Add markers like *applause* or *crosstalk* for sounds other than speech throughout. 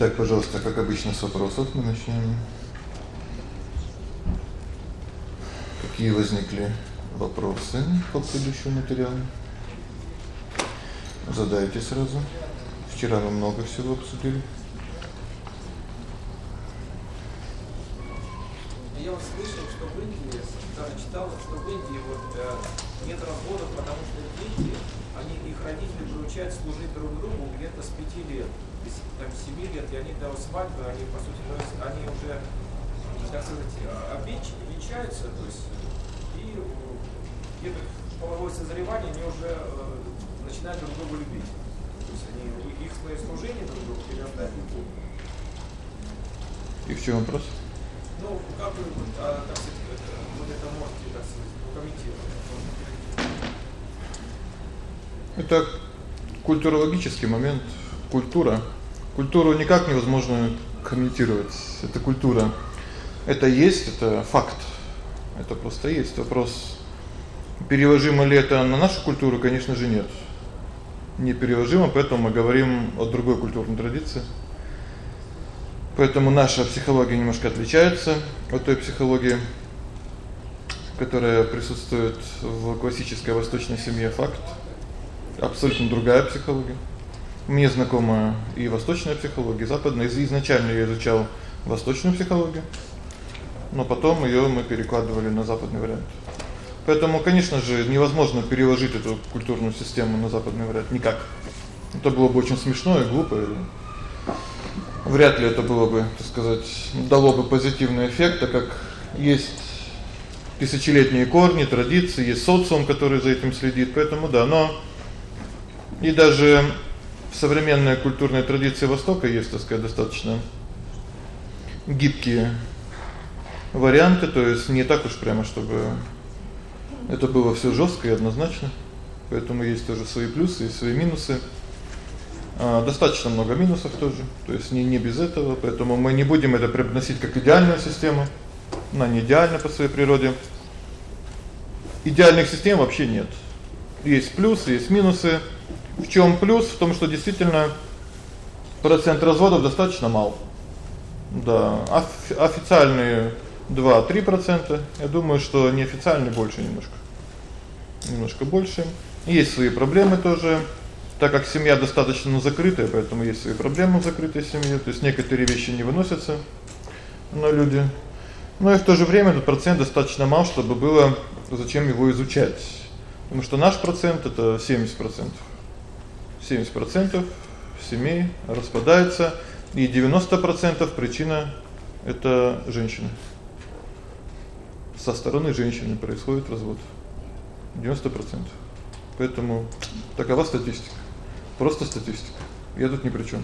Так, пожалуйста, как обычно с вопросов мы начнём. Какие возникли вопросы по предыдущему материалу? Задайте сразу. Вчера мы много всего обсудили. Я вот слышал, что в Индии, даже читал, что в Индии вот э, нет разводов, потому что дети, родители приучают служить друг другу где-то с 5 лет, с там 7 лет, и они до свадьбы, они по сути, они уже так сказать, обеч, обещаются, то есть и где-то половое созревание они уже э, начинают друг друга любить. То есть они их свое служение друг другу любовь. И в чём вопрос? Ну, как вы, а, так сказать, вот это можете, так сказать, прокомментировать? Это культурологический момент. Культура. Культуру никак невозможно комментировать. Это культура. Это есть, это факт. Это просто есть вопрос. Переложимо ли это на нашу культуру, конечно же, нет. Не переложимо, поэтому мы говорим о другой культурной традиции. Поэтому наша психология немножко отличается от той психологии, которая присутствует в классической восточной семье факт. Абсолютно другая психология. Мне знакома и восточная психология, и западная. Изначально я изучал восточную психологию, но потом её мы перекладывали на западный вариант. Поэтому, конечно же, невозможно переложить эту культурную систему на западный вариант никак. Это было бы очень смешно и глупо, вряд ли это было бы, так сказать, дало бы позитивный эффект, так как есть тысячелетние корни, традиции, есть социум, который за этим следит. Поэтому да, но и даже в современной культурной традиции Востока есть, так сказать, достаточно гибкие варианты, то есть не так уж прямо, чтобы это было всё жёстко и однозначно. Поэтому есть тоже свои плюсы и свои минусы. А достаточно много минусов тоже. То есть не не без этого, поэтому мы не будем это преподносить как идеальную систему. Она не идеальна по своей природе. Идеальных систем вообще нет. Есть плюсы, есть минусы. В чём плюс? В том, что действительно процент разводов достаточно мал. Да, официальные 2-3%. Я думаю, что неофициальные больше немножко. Немножко больше. Есть свои проблемы тоже так как семья достаточно закрытая, поэтому есть свои проблемы в закрытой семье, то есть некоторые вещи не выносятся на люди. Но и в то же время этот процент достаточно мал, чтобы было зачем его изучать. Потому что наш процент это 70%. 70% семей распадается, и 90% причина это женщины. Со стороны женщины происходит развод. 90%. Поэтому такова статистика. Просто статистика. Я тут ни при чём.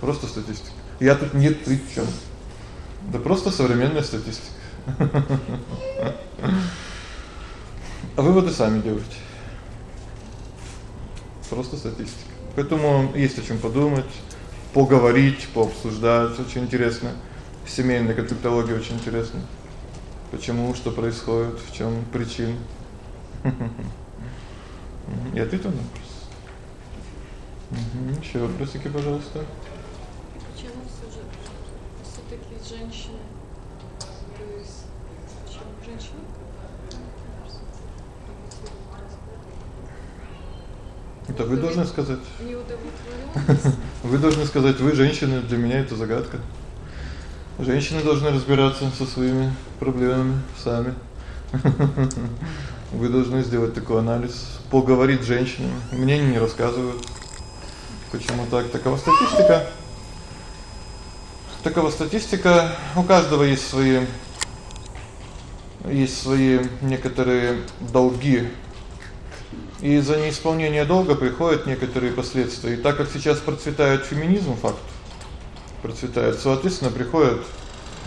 Просто статистика. Я тут нет при чём. Да просто современная статистика. *laughs* А выводы сами делайте. Просто статистика. Поэтому есть о чём подумать, поговорить, пообсуждать, очень интересно. Семейная конфликтология очень интересна. Почему, что происходит, в чём причина? Я ответил на вопрос. Угу. Ещё вопросики, пожалуйста. Почему всё же всё-таки женщины то есть почему женщины Это вы должны сказать. Не удовлетворённость. *laughs* Вы должны сказать, вы женщины, для меня это загадка. Женщины должны разбираться со своими проблемами сами. *laughs* Вы должны сделать такой анализ, поговорить с женщинами. Мне не рассказывают. Почему так? Такова статистика. Такова статистика. У каждого есть свои есть свои некоторые долги. И за неисполнение долга приходят некоторые последствия. И так как сейчас процветает феминизм, факт процветает, соответственно, приходят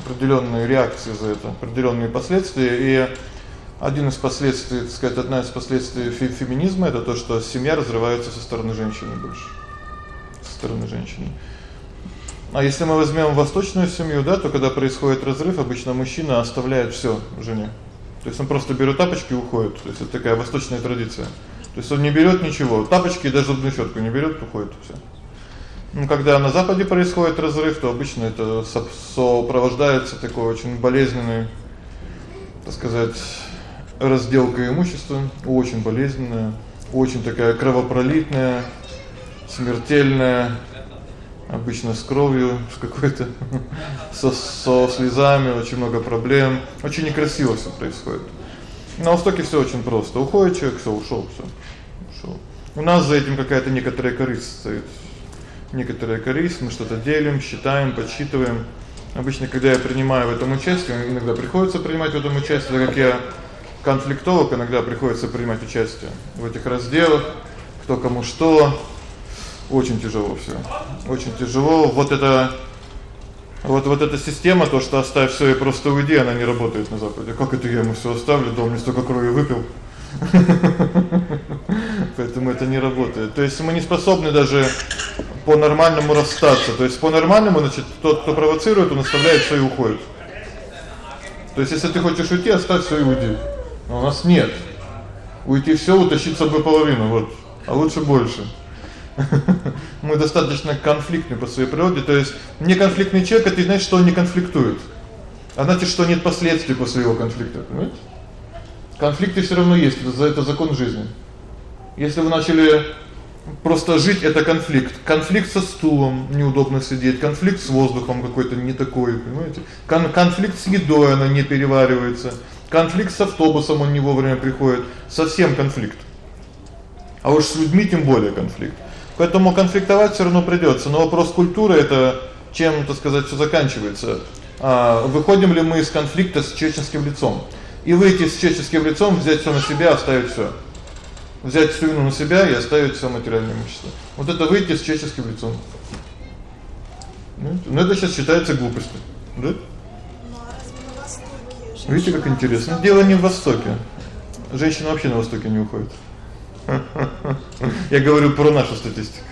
определённые реакции за это, определённые последствия. И один из последствий, так сказать, одна из последствий феминизма это то, что семья разрывается со стороны женщины больше стороны женщины. А если мы возьмём восточную семью, да, то когда происходит разрыв, обычно мужчина оставляет всё жене. То есть он просто берет тапочки и уходит. То есть это такая восточная традиция. То есть он не берёт ничего, тапочки даже зубную щётку не берёт, уходит всё. Ну когда на западе происходит разрыв, то обычно это сопровождается такой очень болезненной, так сказать, разделкой имущества, очень болезненная, очень такая кровопролитная, смертельная, обычно с кровью, с какой-то *laughs* со со слезами, очень много проблем. Очень некрасиво всё происходит. На востоке всё очень просто. Уходит человек, всё, ушёл, всё. У нас за этим какая-то некоторая корысть стоит некоторая корысть, мы что-то делим, считаем, подсчитываем. Обычно, когда я принимаю в этом участие, иногда приходится принимать в этом участие, как я конфликтолог, иногда приходится принимать участие в этих разделах, кто кому что. Очень тяжело всё. Очень тяжело. Вот это вот вот эта система, то, что оставь всё и просто уйди, она не работает на западе. Как это я ему всё оставлю, дом мне столько крови выпил. *laughs* Поэтому это не работает. То есть мы не способны даже по-нормальному расстаться. То есть по-нормальному, значит, тот, кто провоцирует, он оставляет всё и уходит. То есть если ты хочешь уйти, оставь всё и уйди. Но у нас нет. Уйти всё, утащить с собой половину, вот. А лучше больше. *laughs* Мы достаточно конфликтны по своей природе, то есть неконфликтный человек это значит, что он не конфликтует. А значит, что нет последствий после его конфликта, понимаете? Конфликты всё равно есть, это закон жизни. Если вы начали просто жить это конфликт. Конфликт со стулом, неудобно сидеть, конфликт с воздухом какой-то не такой, понимаете? Кон конфликт с едой, она не переваривается. Конфликт с автобусом, он не вовремя приходит. Совсем конфликт. А уж с людьми тем более конфликт. Поэтому конфликтовать всё равно придётся. Но вопрос культуры это чем, так сказать, всё заканчивается. А выходим ли мы из конфликта с человеческим лицом? И выйти с человеческим лицом, взять всё на себя, оставить всё взять всю вину на себя и оставить всё материальное имущество. Вот это выйти с человеческим лицом. Ну, это сейчас считается глупостью, да? Видите, как интересно. Дело не в Востоке. Женщины вообще на Востоке не уходят. Я говорю про нашу статистику.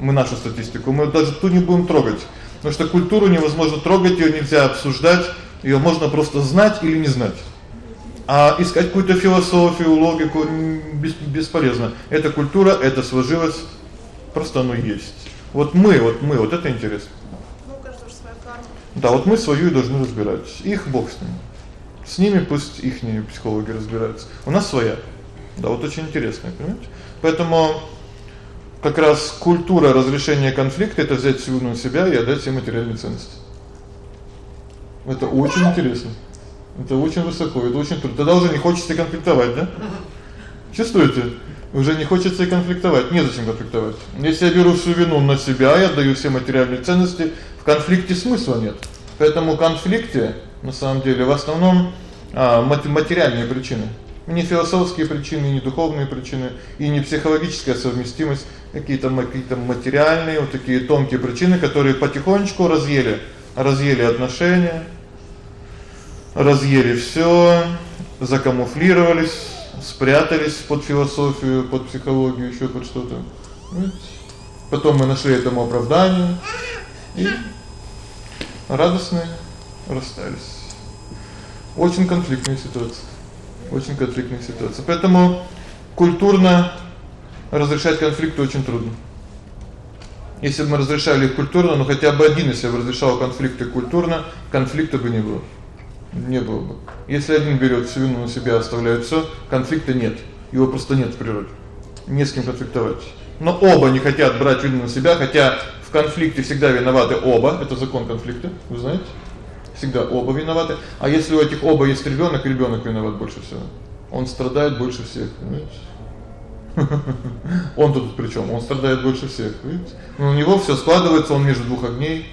Мы нашу статистику, мы даже ту не будем трогать, потому что культуру невозможно трогать, её нельзя обсуждать, её можно просто знать или не знать. А искать какую-то философию, логику бесполезно. Это культура, это сложилось, просто оно есть. Вот мы, вот мы, вот это интересно. Ну, каждый своя карма. Да, вот мы свою и должны разбирать. Их Бог с ними. С ними пусть ихние психологи разбираются. У нас своя. Да, вот очень интересно, понимаете? Поэтому как раз культура разрешения конфликта это взять всю на себя и отдать все материальные ценности. Это очень интересно. Это очень высоко, это очень трудно. Тогда уже не хочется конфликтовать, да? Чувствуете? Уже не хочется конфликтовать. Не зачем конфликтовать. Если я беру всю вину на себя, я отдаю все материальные ценности, в конфликте смысла нет. Поэтому в конфликте на самом деле в основном а материальные причины. Не философские причины, не духовные причины и не психологическая совместимость, какие-то какие-то материальные, вот такие тонкие причины, которые потихонечку разъели, разъели отношения, разъели всё, закамуфлировались, спрятались под философию, под психологию, ещё под что-то. Потом мы нашли этому оправдание и радостно расстались. Очень конфликтная ситуация. Очень конфликтная ситуация. Поэтому культурно разрешать конфликты очень трудно. Если бы мы разрешали их культурно, ну хотя бы один, если бы разрешал конфликты культурно, конфликта бы не было не было бы. Если один берёт всю вину на себя, оставляет всё, конфликта нет. Его просто нет в природе. Не с кем конфликтовать. Но оба не хотят брать вину на себя, хотя в конфликте всегда виноваты оба. Это закон конфликта, вы знаете? Всегда оба виноваты. А если у этих оба есть ребёнок, ребёнок виноват больше всего. Он страдает больше всех, понимаете? *laughs* Он тут причём? Он страдает больше всех, видите? Но у него всё складывается, он между двух огней.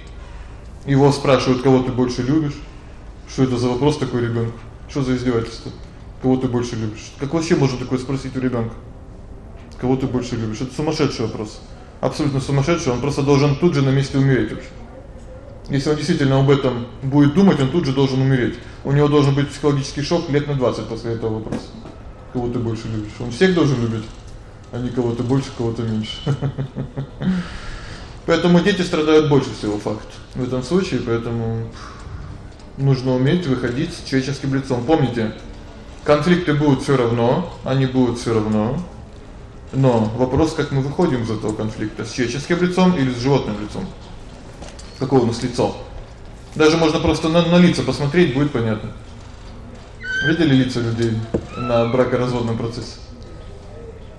Его спрашивают, кого ты больше любишь? Что это за вопрос такой ребёнку? Что за издевательство? Кого ты больше любишь? Как вообще можно такое спросить у ребёнка? Кого ты больше любишь? Это сумасшедший вопрос. Абсолютно сумасшедший, он просто должен тут же на месте умереть вообще. Если он действительно об этом будет думать, он тут же должен умереть. У него должен быть психологический шок лет на 20 после этого вопроса. Кого ты больше любишь? Он всех должен любить, а не кого-то больше, кого-то меньше. *laughs* Поэтому дети страдают больше всего факт. В этом случае, поэтому нужно уметь выходить с человеческим лицом. Помните, конфликты будут всё равно, они будут всё равно. Но вопрос, как мы выходим из этого конфликта: с человеческим лицом или с животным лицом? Какое у нас лицо? Даже можно просто на, на лица посмотреть, будет понятно. Видели лица людей на бракоразводном процессе?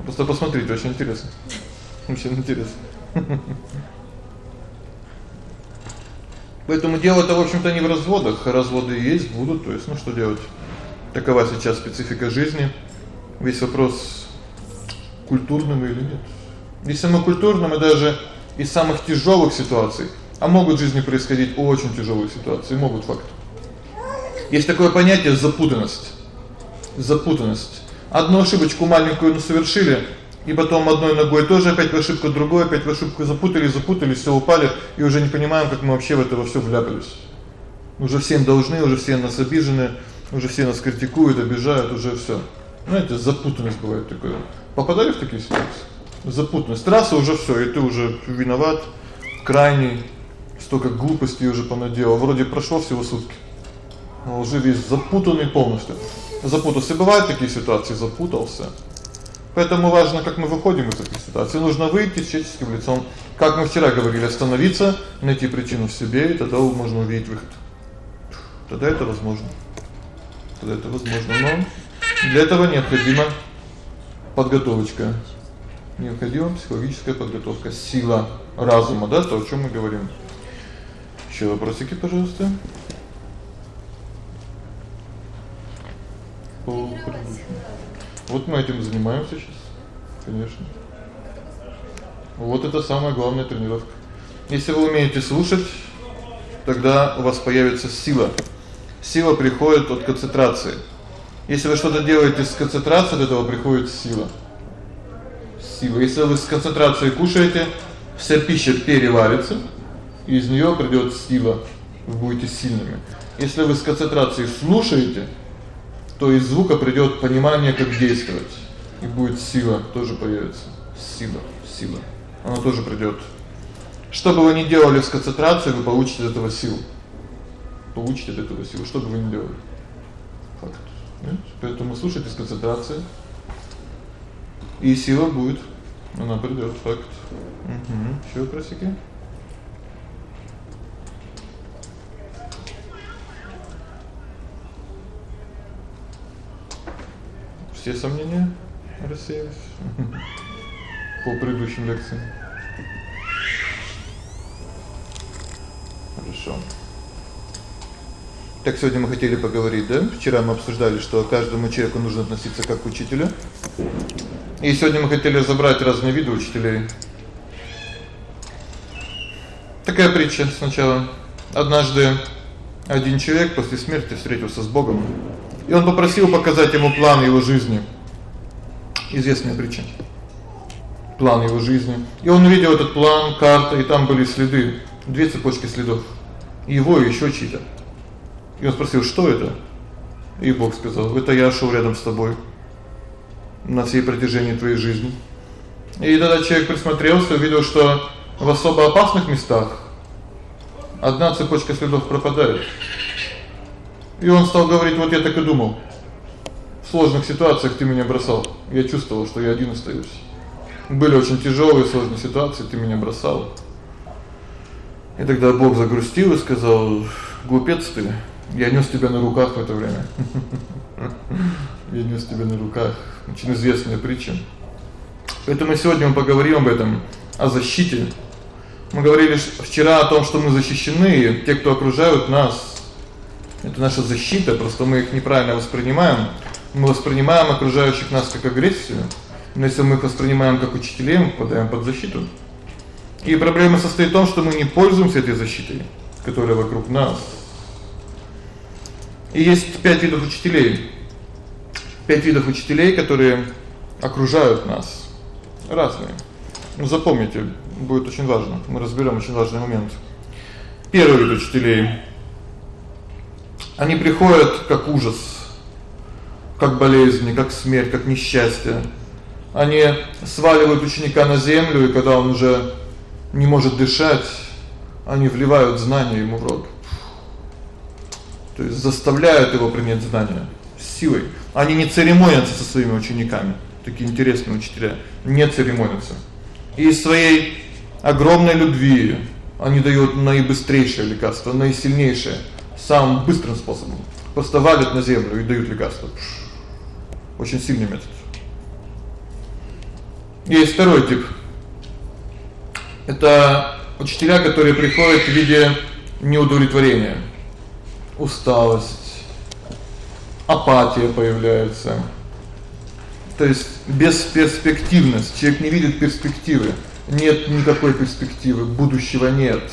Просто посмотрите, очень интересно. *laughs* Очень интересно. *laughs* Поэтому дело это, в общем-то, не в разводах, разводы есть, будут, то есть, ну что делать? Такова сейчас специфика жизни. Весь вопрос культурным или нет. Если мы культурным и даже из самых тяжелых ситуаций, а могут в жизни происходить очень тяжелые ситуации, могут факт. Есть такое понятие запутанность. Запутанность. Одну ошибочку маленькую мы совершили, и потом одной ногой тоже опять в ошибку, другой опять в ошибку запутали, запутались, всё упали и уже не понимаем, как мы вообще в это во всё вляпались. Уже всем должны, уже все нас обижены, уже все нас критикуют, обижают, уже всё. Знаете, запутанность бывает такое. Попадали в такие ситуации? Запутанность. Трасса уже всё, и ты уже виноват, крайний, столько глупостей уже понаделал. Вроде прошло всего сутки. Но уже весь запутанный полностью. Запутался. Бывают такие ситуации, запутался. Поэтому важно, как мы выходим из этой ситуации. Нужно выйти с человеческим лицом. Как мы вчера говорили, остановиться, найти причину в себе, и тогда можно увидеть выход. Тогда это возможно. Тогда это возможно, но для этого необходима подготовочка. Необходима психологическая подготовка, сила разума, да, то, о чём мы говорим. Ещё вопросики, пожалуйста. По вот мы этим занимаемся сейчас. Конечно. Вот это самая главная тренировка. Если вы умеете слушать, тогда у вас появится сила. Сила приходит от концентрации. Если вы что-то делаете с концентрацией, от этого приходит сила. Сила. Если вы с концентрацией кушаете, вся пища переварится, и из неё придёт сила. Вы будете сильными. Если вы с концентрацией слушаете, то из звука придёт понимание, как действовать. И будет сила тоже появится. Сила, сила. Она тоже придёт. Что бы вы ни делали с концентрацией, вы получите от этого силу. Получите от этого силу, что бы вы ни делали. Факт. Нет? Поэтому слушайте с концентрацией. И сила будет. Она придёт, факт. Угу. Ещё вопросики? Все сомнения рассеялись *laughs* по предыдущим лекциям. Хорошо. Так сегодня мы хотели поговорить, да? Вчера мы обсуждали, что каждому человеку нужно относиться как к учителю. И сегодня мы хотели разобрать разные виды учителей. Такая притча сначала. Однажды один человек после смерти встретился с Богом и он попросил показать ему план его жизни. Известная притча. План его жизни. И он увидел этот план, карта, и там были следы, две цепочки следов. Его и ещё чьи-то. И он спросил: "Что это?" И Бог сказал: "Это я шел рядом с тобой на всей протяжении твоей жизни". И тогда человек присмотрелся, увидел, что в особо опасных местах одна цепочка следов пропадает. И он стал говорить: "Вот я так и думал. В сложных ситуациях ты меня бросал. Я чувствовал, что я один остаюсь. Были очень тяжелые, сложные ситуации, ты меня бросал". И тогда Бог загрустил и сказал: "Глупец ты. Я нёс тебя на руках в это время". *laughs* Я нёс тебя на руках. Очень известная притча. Поэтому сегодня мы поговорим об этом, о защите. Мы говорили вчера о том, что мы защищены, те, кто окружают нас, это наша защита, просто мы их неправильно воспринимаем. Мы воспринимаем окружающих нас как агрессию. Но если мы их воспринимаем как учителей, мы попадаем под защиту. И проблема состоит в том, что мы не пользуемся этой защитой, которая вокруг нас. И есть пять видов учителей. Пять видов учителей, которые окружают нас. Разные. Ну запомните, будет очень важно. Мы разберём очень важный момент. Первый вид учителей они приходят как ужас, как болезнь, как смерть, как несчастье. Они сваливают ученика на землю, и когда он уже не может дышать, они вливают знания ему в рот. То есть заставляют его принять знания силой. Они не церемонятся со своими учениками. такие интересные учителя, не церемонятся. И из своей огромной любви они дают наибыстрейшее лекарство, наисильнейшее, самым быстрым способом. Просто валят на землю и дают лекарство. Очень сильный метод. Есть второй тип. Это учителя, которые приходят в виде неудовлетворения, усталость, апатия появляется. То есть бесперспективность. Человек не видит перспективы. Нет никакой перспективы, будущего нет.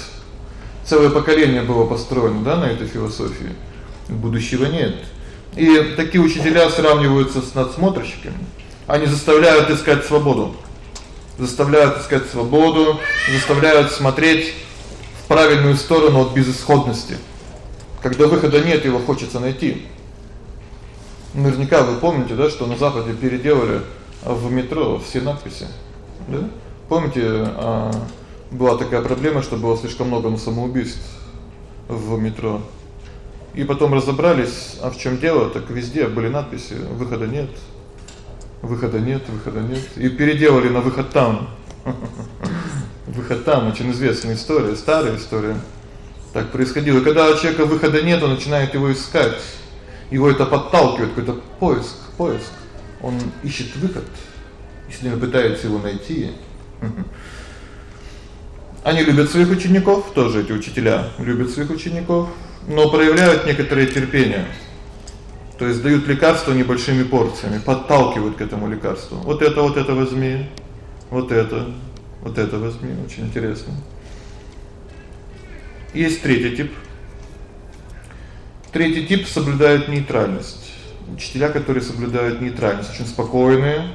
Целое поколение было построено, да, на этой философии. Будущего нет. И такие учителя сравниваются с надсмотрщиками. Они заставляют искать свободу. Заставляют искать свободу, заставляют смотреть в правильную сторону от безысходности. Когда выхода нет, его хочется найти. Наверняка вы помните, да, что на западе переделали в метро все надписи. Да? Помните, а была такая проблема, что было слишком много самоубийств в метро. И потом разобрались, а в чём дело? Так везде были надписи: выхода нет. Выхода нет, выхода нет. И переделали на выход там. *laughs* Выход там очень известная история, старая история. Так происходило. И когда у человека выхода нет, он начинает его искать. Его это подталкивает, какой-то поиск, поиск. Он ищет выход. Если он пытается его найти. *laughs* Они любят своих учеников, тоже эти учителя любят своих учеников, но проявляют некоторое терпение. То есть дают лекарство небольшими порциями, подталкивают к этому лекарству. Вот это, вот это возьми. Вот это, вот это возьми, очень интересно. Есть третий тип. Третий тип соблюдает нейтральность. Учителя, которые соблюдают нейтральность, очень спокойные,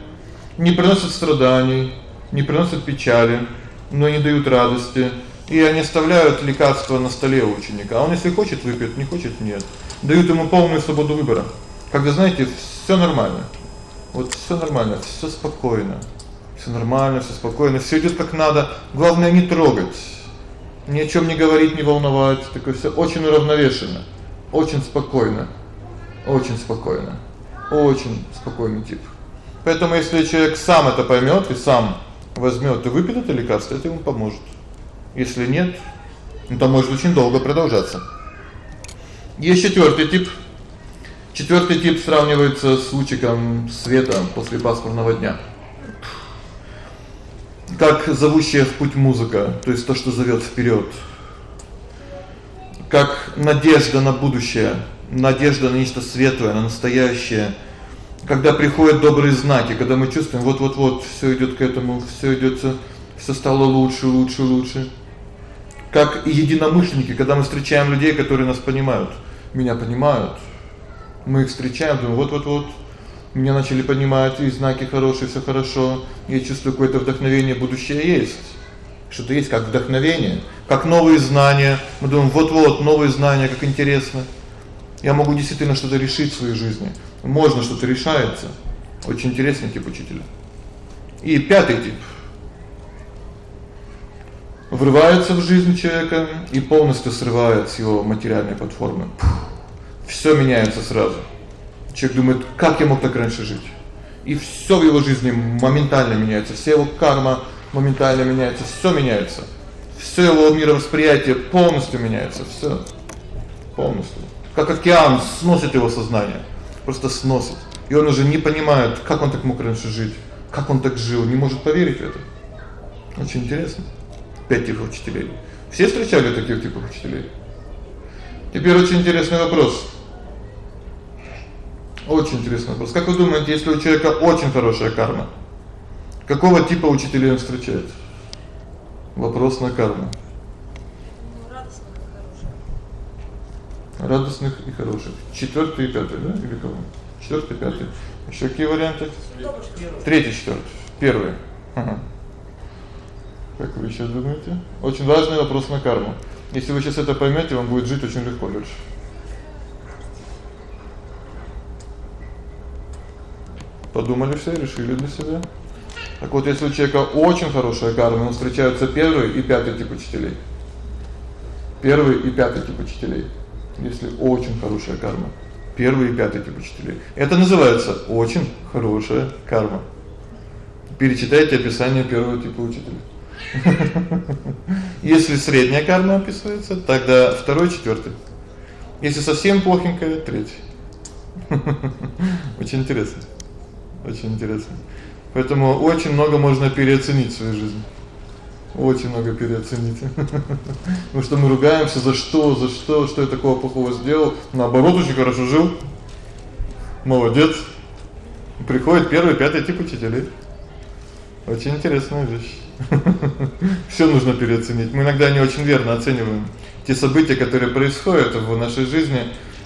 не приносят страданий, не приносят печали, но не дают радости, и они оставляют лекарство на столе у ученика. А он если хочет выпьет, не хочет нет. Дают ему полную свободу выбора. Когда, знаете, всё нормально. Вот всё нормально, всё спокойно. Всё нормально, всё спокойно, всё идёт как надо. Главное не трогать. Ни о чём не говорить, не волновать, такое всё очень уравновешенно, очень спокойно. Очень спокойно. Очень спокойный тип. Поэтому если человек сам это поймёт и сам возьмёт и выпьет это лекарство, это ему поможет. Если нет, ну то может очень долго продолжаться. Есть четвёртый тип. Четвёртый тип сравнивается с лучиком света после пасмурного дня. Как зовущая в путь музыка, то есть то, что зовёт вперёд. Как надежда на будущее, надежда на нечто светлое, на настоящее. Когда приходят добрые знаки, когда мы чувствуем вот-вот-вот всё идёт к этому, всё идёт, всё стало лучше, лучше, лучше как и единомышленники, когда мы встречаем людей, которые нас понимают, меня понимают. Мы их встречаем, думаем: вот-вот-вот меня начали понимать, и знаки хорошие, всё хорошо. Я чувствую какое-то вдохновение, будущее есть. Что-то есть как вдохновение, как новые знания. Мы думаем: вот-вот новые знания, как интересно. Я могу действительно что-то решить в своей жизни. Можно что-то решается. Очень интересный тип учителя. И пятый тип врывается в жизнь человека и полностью срывает с его материальной платформы. Всё меняется сразу. Человек думает: "Как я мог так раньше жить?" И всё в его жизни моментально меняется, вся его карма моментально меняется, всё меняется. Всё его мировосприятие полностью меняется, всё. Полностью. Как океан сносит его сознание, просто сносит. И он уже не понимает, как он так мог раньше жить, как он так жил, не может поверить в это. Очень интересно пять типов учителей. Все встречали таких типов учителей? Теперь очень интересный вопрос. Очень интересный вопрос. Как вы думаете, если у человека очень хорошая карма, какого типа учителей он встречает? Вопрос на карму. Радостных и хороших. Четвёртый и пятый, да? Или кого? Четвёртый, пятый. Ещё какие варианты? Третий, четвёртый. Первый. Ага. Как вы ещё думаете? Очень важный вопрос на карму. Если вы сейчас это поймёте, вам будет жить очень легко дальше. Подумали все, решили для себя. Так вот, если у человека очень хорошая карма, он встречаются первый и пятый тип учителей. Первый и пятый тип учителей. Если очень хорошая карма, первый и пятый тип учителей. Это называется очень хорошая карма. Перечитайте описание первого типа учителя. *laughs* Если средняя карма описывается, тогда второй, четвёртый. Если совсем плохенькая, третий. *laughs* Очень интересно. Очень интересно. Поэтому очень много можно переоценить в своей жизни. Очень много переоценить. *laughs* Потому что мы ругаемся за что, за что, что я такого плохого сделал, наоборот, очень хорошо жил. Молодец. Приходит первый, пятый тип учителей. Очень интересная вещь. *laughs* Всё нужно переоценить. Мы иногда не очень верно оцениваем те события, которые происходят в нашей жизни.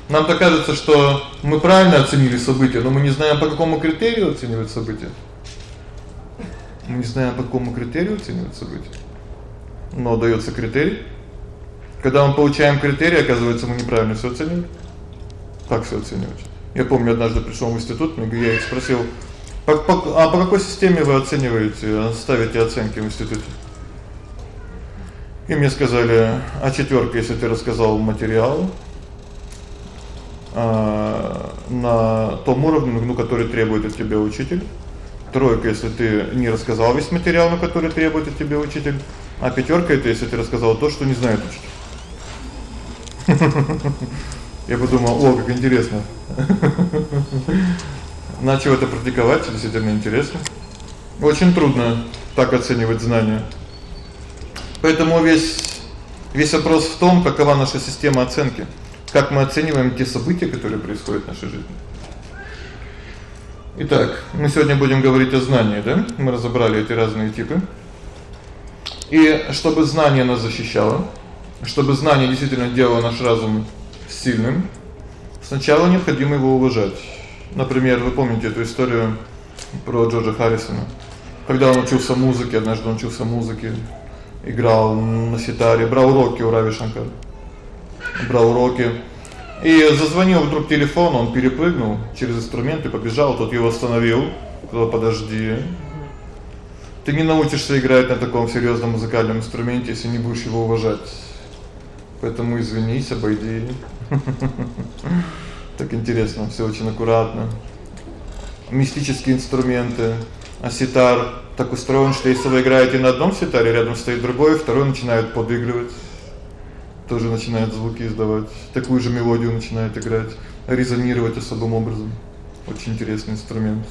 Нам так кажется, что мы правильно оценили события, но мы не знаем, по какому критерию оценивать события. Мы не знаем, по какому критерию оценивать события. Но даётся критерий. Когда мы получаем критерий, оказывается, мы неправильно всё оценили. Как всё оценивать? Я помню, однажды пришёл в институт, мне я их спросил: "По, по а по какой системе вы оцениваете, ставите оценки в институте?" И мне сказали: "А четвёрка, если ты рассказал материал, а на том уровне, ну, который требует от тебя учитель. Тройка, если ты не рассказал весь материал, на который требует от тебя учитель, а пятерка это если ты рассказал то, что не знает учитель". Я подумал: "О, как интересно". Начал это практиковать, действительно интересно. Очень трудно так оценивать знания. Поэтому весь весь вопрос в том, какова наша система оценки, как мы оцениваем те события, которые происходят в нашей жизни. Итак, мы сегодня будем говорить о знании, да? Мы разобрали эти разные типы. И чтобы знание нас защищало, чтобы знание действительно делало наш разум сильным, сначала необходимо его уважать. Например, вы помните эту историю про Джорджа Харрисона. Когда он учился музыке, однажды он учился музыке, играл на ситаре, брал уроки у Рави Шанкара. Брал уроки. И зазвонил вдруг телефон, он перепрыгнул через инструмент и побежал, тот его остановил. Сказал: "Подожди. Ты не научишься играть на таком серьёзном музыкальном инструменте, если не будешь его уважать. Поэтому извинись, обойди". *laughs* Так интересно, всё очень аккуратно. Мистические инструменты, а ситар так устроен, что если вы играете на одном ситаре, рядом стоит другой, второй начинает подыгрывать. Тоже начинает звуки издавать, такую же мелодию начинает играть, резонировать особым образом. Очень интересный инструмент.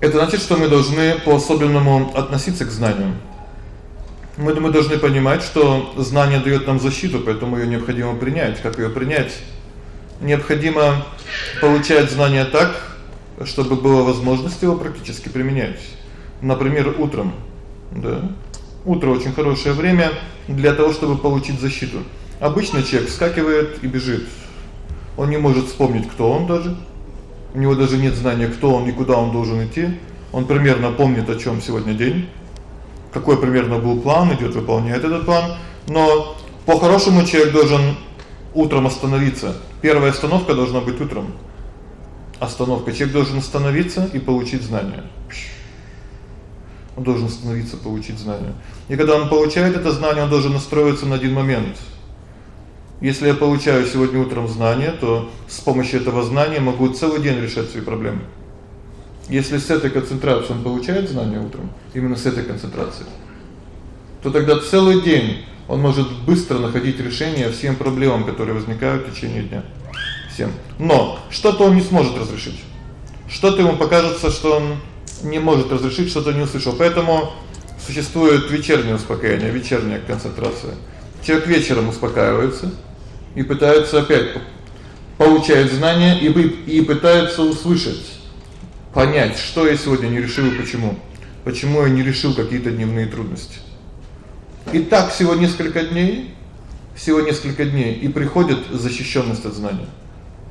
Это значит, что мы должны по-особенному относиться к знаниям. Мы мы должны понимать, что знание даёт нам защиту, поэтому её необходимо принять. Как её принять? Необходимо получать знания так, чтобы была возможность его практически применять. Например, утром, да? Утро очень хорошее время для того, чтобы получить защиту. Обычно человек вскакивает и бежит. Он не может вспомнить, кто он даже. У него даже нет знания, кто он и куда он должен идти. Он примерно помнит, о чём сегодня день какой примерно был план, идёт выполняет этот план, но по-хорошему человек должен утром остановиться. Первая остановка должна быть утром. Остановка. Человек должен остановиться и получить знания. Он должен остановиться, получить знания. И когда он получает это знание, он должен настроиться на один момент. Если я получаю сегодня утром знания, то с помощью этого знания могу целый день решать свои проблемы. Если с этой концентрацией он получает знания утром, именно с этой концентрацией, то тогда целый день он может быстро находить решения всем проблемам, которые возникают в течение дня. Всем. Но что-то он не сможет разрешить. Что-то ему покажется, что он не может разрешить, что-то не услышал. Поэтому существует вечернее успокоение, вечерняя концентрация. Человек вечером успокаивается и пытается опять получать знания и и пытается услышать понять, что я сегодня не решил и почему. Почему я не решил какие-то дневные трудности. И так всего несколько дней, всего несколько дней и приходит защищённость от знания.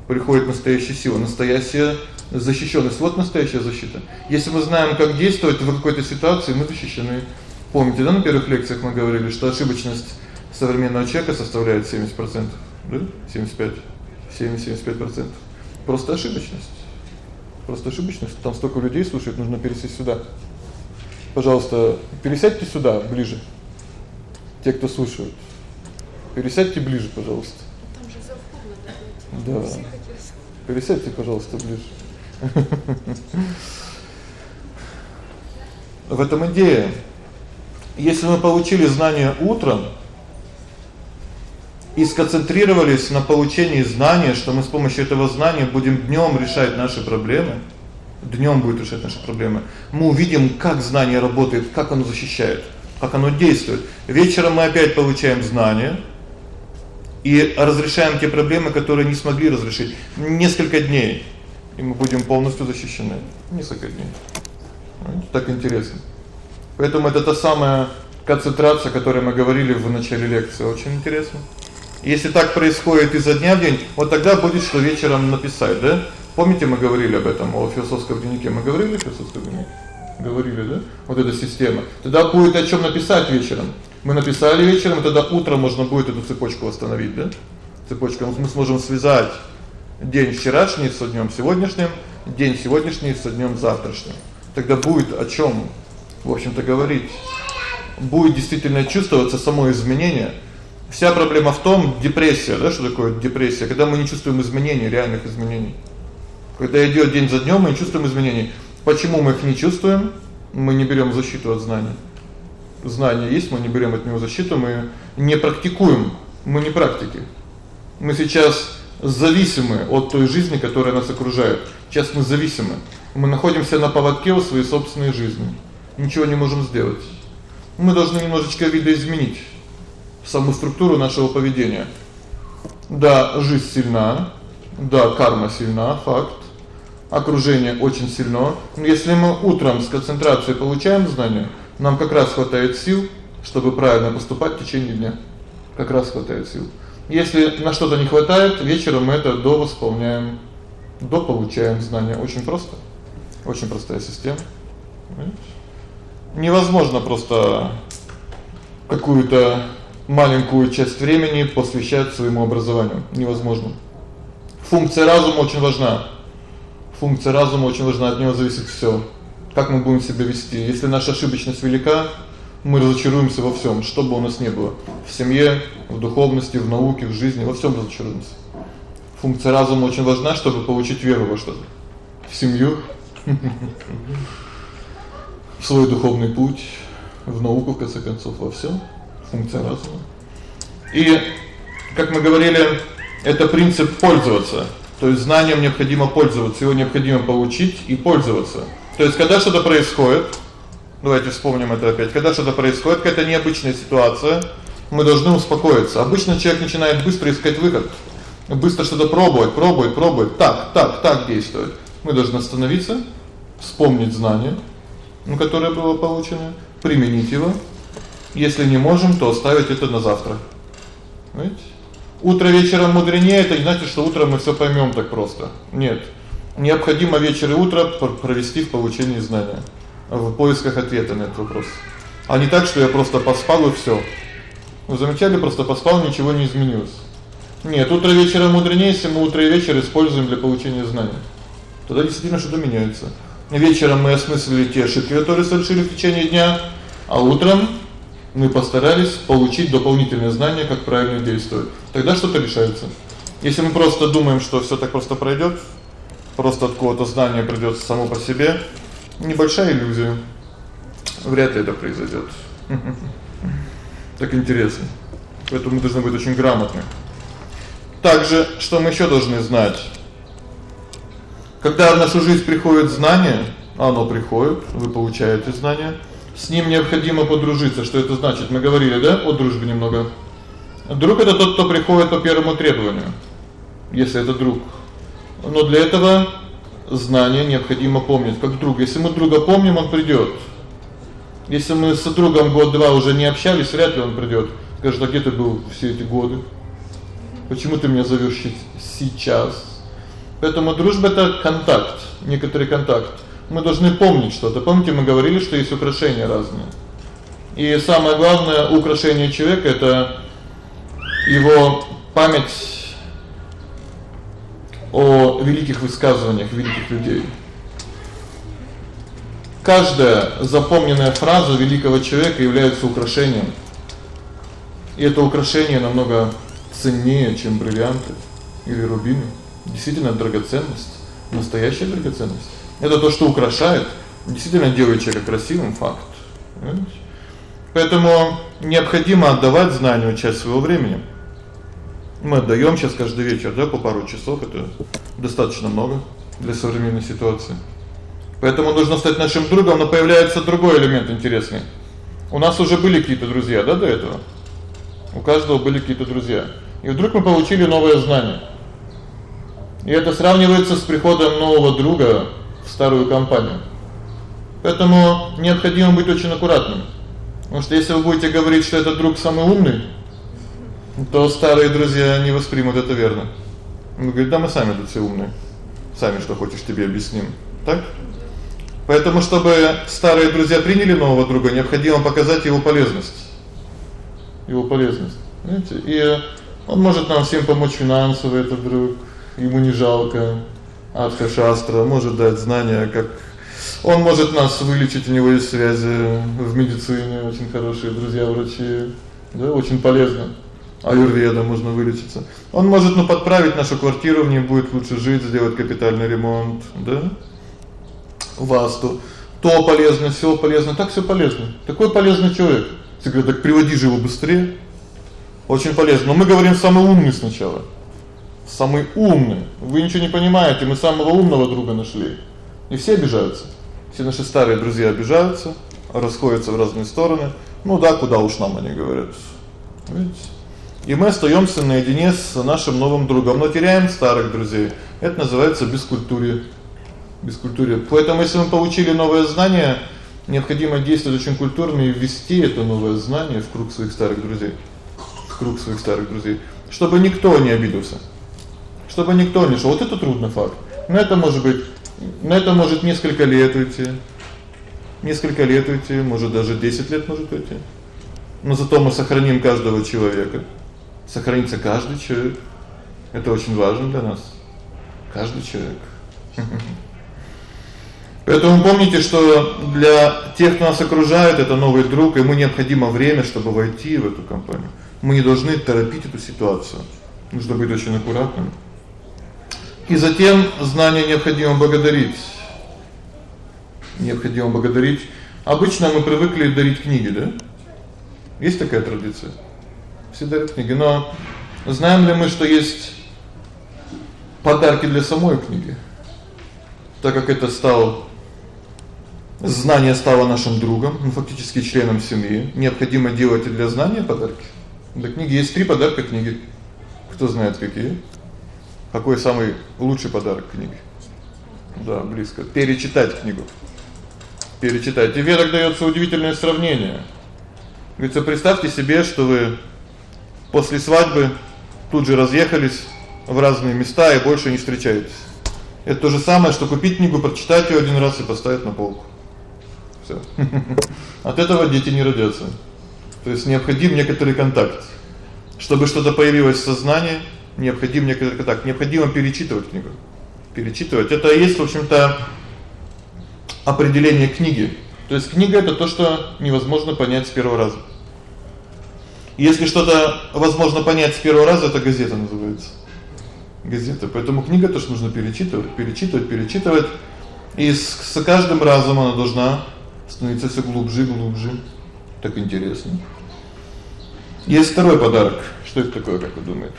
Приходит настоящая сила, настоящая защищённость. Вот настоящая защита. Если мы знаем, как действовать в какой-то ситуации, мы защищены. Помните, да, на первых лекциях мы говорили, что ошибочность современного человека составляет 70%, да? 75. 70-75%. Просто ошибочность. Просто ошибочность. Там столько людей слушает, нужно пересесть сюда. Пожалуйста, пересядьте сюда, ближе. Те, кто слушают. Пересядьте ближе, пожалуйста. Да? Да. Пересядьте, пожалуйста, ближе. В этом идея. Если мы получили знания утром и сконцентрировались на получении знания, что мы с помощью этого знания будем днём решать наши проблемы, днём будет решать наши проблемы. Мы увидим, как знание работает, как оно защищает, как оно действует. Вечером мы опять получаем знания и разрешаем те проблемы, которые не смогли разрешить несколько дней, и мы будем полностью защищены. Несколько дней. Так интересно. Поэтому это та самая концентрация, о которой мы говорили в начале лекции, очень интересно. Если так происходит изо дня в день, вот тогда будет что вечером написать, да? Помните, мы говорили об этом, о философском дневнике. Мы говорили о философском. Говорили, да? Вот эта система. Тогда будет о чём написать вечером. Мы написали вечером, и тогда утром можно будет эту цепочку восстановить, да? Цепочку мы сможем связать день вчерашний с днём сегодняшним, день сегодняшний с днём завтрашним. Тогда будет о чём, в общем-то, говорить. Будет действительно чувствоваться само изменение. Вся проблема в том, депрессия, да, что такое депрессия, когда мы не чувствуем изменений, реальных изменений. Когда идёт день за днём, мы не чувствуем изменений. Почему мы их не чувствуем? Мы не берём защиту от знаний. Знание есть, мы не берём от него защиту, мы не практикуем. Мы не практики. Мы сейчас зависимы от той жизни, которая нас окружает. Сейчас мы зависимы. Мы находимся на поводке у своей собственной жизни. Ничего не можем сделать. Мы должны немножечко видоизменить саму структуру нашего поведения. Да, жизнь сильна. Да, карма сильна, факт. Окружение очень сильно. Но если мы утром с концентрацией получаем знания, нам как раз хватает сил, чтобы правильно поступать в течение дня. Как раз хватает сил. Если на что-то не хватает, вечером мы это до восполняем, до получаем знания. Очень просто. Очень простая система. Понимаете? Невозможно просто какую-то маленькую часть времени посвящать своему образованию. Невозможно. Функция разума очень важна. Функция разума очень важна, от него зависит всё. Как мы будем себя вести. Если наша ошибочность велика, мы разочаруемся во всём, что бы у нас ни было. В семье, в духовности, в науке, в жизни, во всём разочаруемся. Функция разума очень важна, чтобы получить веру во что-то. В семью, *laughs* в свой духовный путь, в науку в конце концов, во всём. Функция разума. И как мы говорили, это принцип пользоваться. То есть знанием необходимо пользоваться, его необходимо получить и пользоваться. То есть когда что-то происходит, давайте вспомним это опять. Когда что-то происходит, какая-то необычная ситуация, мы должны успокоиться. Обычно человек начинает быстро искать выход. Быстро что-то пробовать, пробовать, пробовать. Так, так, так действует. Мы должны остановиться, вспомнить знание, ну, которое было получено, применить его. Если не можем, то оставить это на завтра. Понимаете? Утро вечером мудренее это не значит, что утром мы всё поймём так просто. Нет. Необходимо вечер и утро провести в получении знания, в поисках ответа на этот вопрос. А не так, что я просто поспал и всё. Вы замечали, просто поспал, ничего не изменилось. Нет, утро вечером мудренее, если мы утро и вечер используем для получения знаний. Тогда действительно что-то меняется. Вечером мы осмыслили те ошибки, которые совершили в течение дня, а утром мы постарались получить дополнительные знания, как правильно действовать. Тогда что-то решается. Если мы просто думаем, что всё так просто пройдёт, просто от какого-то знания придёт само по себе, небольшая иллюзия. Вряд ли это произойдёт. *laughs* Так интересно. Поэтому мы должны быть очень грамотны. Также, что мы ещё должны знать? Когда в нашу жизнь приходит знание, оно приходит, вы получаете знания, с ним необходимо подружиться. Что это значит? Мы говорили, да, о дружбе немного. Друг это тот, кто приходит по первому требованию. Если это друг. Но для этого знание необходимо помнить как друг. Если мы друга помним, он придёт. Если мы с другом год-два уже не общались, вряд ли он придёт. Скажет: "А где ты был все эти годы? Почему ты меня зовёшь сейчас?" Поэтому дружба это контакт, некоторый контакт мы должны помнить что-то. Помните, мы говорили, что есть украшения разные. И самое главное украшение человека это его память о великих высказываниях великих людей. Каждая запомненная фраза великого человека является украшением. И это украшение намного ценнее, чем бриллианты или рубины. Действительно драгоценность. Настоящая драгоценность. Это то, что украшает, действительно делает человека красивым, факт. Понимаете? Поэтому необходимо отдавать знанию часть своего времени. Мы отдаём сейчас каждый вечер, да, по пару часов, это достаточно много для современной ситуации. Поэтому нужно стать нашим другом, но появляется другой элемент интересный. У нас уже были какие-то друзья, да, до этого. У каждого были какие-то друзья. И вдруг мы получили новое знание. И это сравнивается с приходом нового друга в старую компанию. Поэтому необходимо быть очень аккуратным. Потому что если вы будете говорить, что этот друг самый умный, то старые друзья не воспримут это верно. Он говорит: "Да мы сами тут все умные. Сами что хочешь тебе объясним". Так? Поэтому чтобы старые друзья приняли нового друга, необходимо показать его полезность. Его полезность. Знаете? И он может нам всем помочь финансово, этот друг. Ему не жалко. Артха шастра может дать знания, как он может нас вылечить, у него есть связи в медицине, очень хорошие друзья врачи. Да, очень полезно. Аюрведа можно вылечиться. Он может ну подправить нашу квартиру, мне будет лучше жить, сделать капитальный ремонт, да? Васту. То полезно, всё полезно, так всё полезно. Такой полезный человек. Ты говоришь, так приводи же его быстрее. Очень полезно. Но мы говорим самый умный сначала. Самый умный. Вы ничего не понимаете, мы самого умного друга нашли. И все обижаются. Все наши старые друзья обижаются, расходятся в разные стороны. Ну да, куда уж нам они говорят. Видите? И мы остаёмся наедине с нашим новым другом, но теряем старых друзей. Это называется бескультурье. Бескультурье. Поэтому если мы получили новое знание, необходимо действовать очень культурно и ввести это новое знание в круг своих старых друзей. В круг своих старых друзей, чтобы никто не обиделся. Чтобы никто не шел. Вот это трудный факт. Но это может быть на это может несколько лет уйти. Несколько лет уйти, может даже 10 лет может уйти. Но зато мы сохраним каждого человека. Сохранится каждый человек. Это очень важно для нас. Каждый человек. Поэтому помните, что для тех, кто нас окружает, это новый друг, и ему необходимо время, чтобы войти в эту компанию. Мы не должны торопить эту ситуацию. Нужно быть очень аккуратным. И затем знание необходимо благодарить. Необходимо благодарить. Обычно мы привыкли дарить книги, да? Есть такая традиция. Все дарят книги, но знаем ли мы, что есть подарки для самой книги? Так как это стал знание стало нашим другом, ну фактически членом семьи, необходимо делать и для знания подарки. Для книги есть три подарка книги. Кто знает какие? Какой самый лучший подарок книги? Да, близко. Перечитать книгу. Перечитать. И в ведах даётся удивительное сравнение. Говорится, представьте себе, что вы после свадьбы тут же разъехались в разные места и больше не встречаетесь. Это то же самое, что купить книгу, прочитать её один раз и поставить на полку. Всё. *laughs* От этого дети не родятся. То есть необходим некоторый контакт. Чтобы что-то появилось в сознании, необходим некоторый контакт, необходимо перечитывать книгу. Перечитывать это и есть, в общем-то, определение книги. То есть книга это то, что невозможно понять с первого раза. Если что-то возможно понять с первого раза, это газета называется. Газета. Поэтому книга тоже нужно перечитывать, перечитывать, перечитывать. И с, с каждым разом она должна становиться всё глубже глубже. Так интересно. Есть второй подарок. Что это такое, как вы думаете?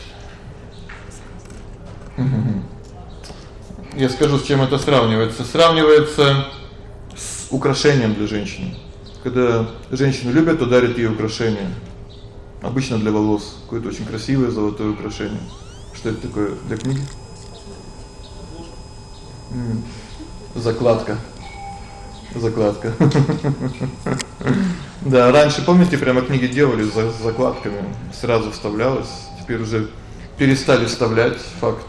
Я скажу, с чем это сравнивается. Сравнивается с украшением для женщины. Когда женщину любят, то дарят ей украшения. Обычно для волос, какое-то очень красивое золотое украшение. Что это такое для книги? Закладка. Закладка. *laughs* Да, раньше, помните, прямо книги делали с закладками, сразу вставлялось. Теперь уже перестали вставлять, факт.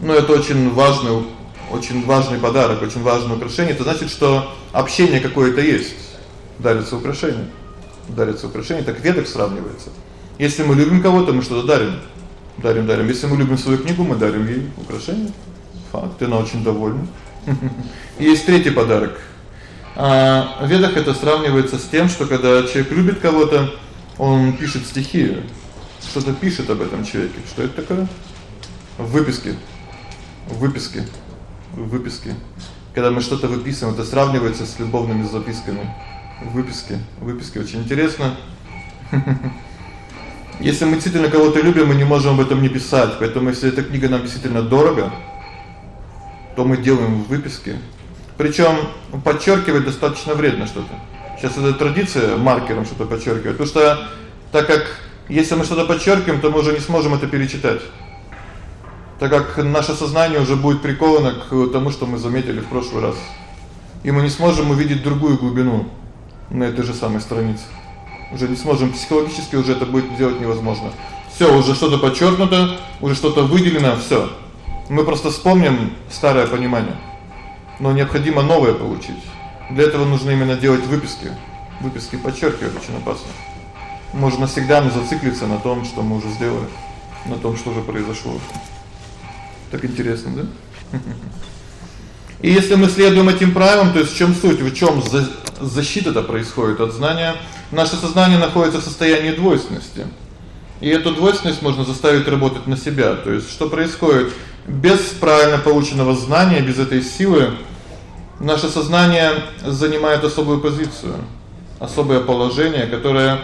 Но это очень важный очень важный подарок, очень важное украшение. Это значит, что общение какое-то есть. Дарится украшение. Дарится украшение, так ведок сравнивается. Если мы любим кого-то, мы что-то дарим. Дарим, дарим. Если мы любим свою книгу, мы дарим ей украшение. Факт, она очень довольна. *laughs* Есть третий подарок. А в ведах это сравнивается с тем, что когда человек любит кого-то, он пишет стихи, что-то пишет об этом человеке. Что это такое? В выписке в выписке. В выписке. Когда мы что-то выписываем, это сравнивается с любовными записками. В выписке. В выписке очень интересно. *laughs* Если мы действительно кого-то любим, мы не можем об этом не писать. Поэтому если эта книга нам действительно дорого, то мы делаем в выписке. Причём подчеркивать достаточно вредно что-то. Сейчас это традиция маркером что-то подчеркивать, потому что так как если мы что-то подчеркиваем, то мы уже не сможем это перечитать. Так как наше сознание уже будет приковано к тому, что мы заметили в прошлый раз. И мы не сможем увидеть другую глубину на этой же самой странице. Уже не сможем психологически уже это будет делать невозможно. Всё, уже что-то подчеркнуто, уже что-то выделено, всё. Мы просто вспомним старое понимание. Но необходимо новое получить. Для этого нужно именно делать выписки. Выписки подчеркивать очень опасно. Можно всегда ну зациклиться на том, что мы уже сделали, на том, что уже произошло. Так интересно, да? *laughs* И если мы следуем этим правилам, то есть в чём суть, в чём защита-то происходит от знания? Наше сознание находится в состоянии двойственности. И эту двойственность можно заставить работать на себя. То есть что происходит? Без правильно полученного знания, без этой силы наше сознание занимает особую позицию, особое положение, которое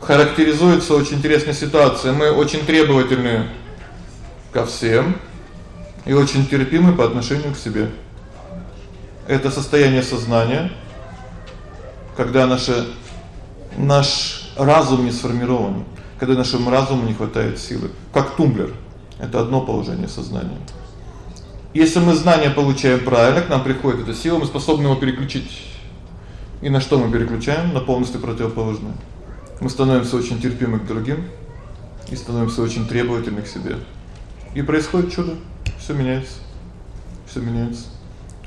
характеризуется очень интересной ситуацией. Мы очень требовательны ко всем и очень терпимы по отношению к себе. Это состояние сознания, когда наше наш разум не сформирован, когда нашему разуму не хватает силы, как тумблер. Это одно положение сознания. Если мы знания получаем правильно, к нам приходит эта сила, мы способны его переключить. И на что мы переключаем? На полностью противоположное. Мы становимся очень терпимы к другим и становимся очень требовательны к себе. И происходит чудо. Всё меняется. Всё меняется.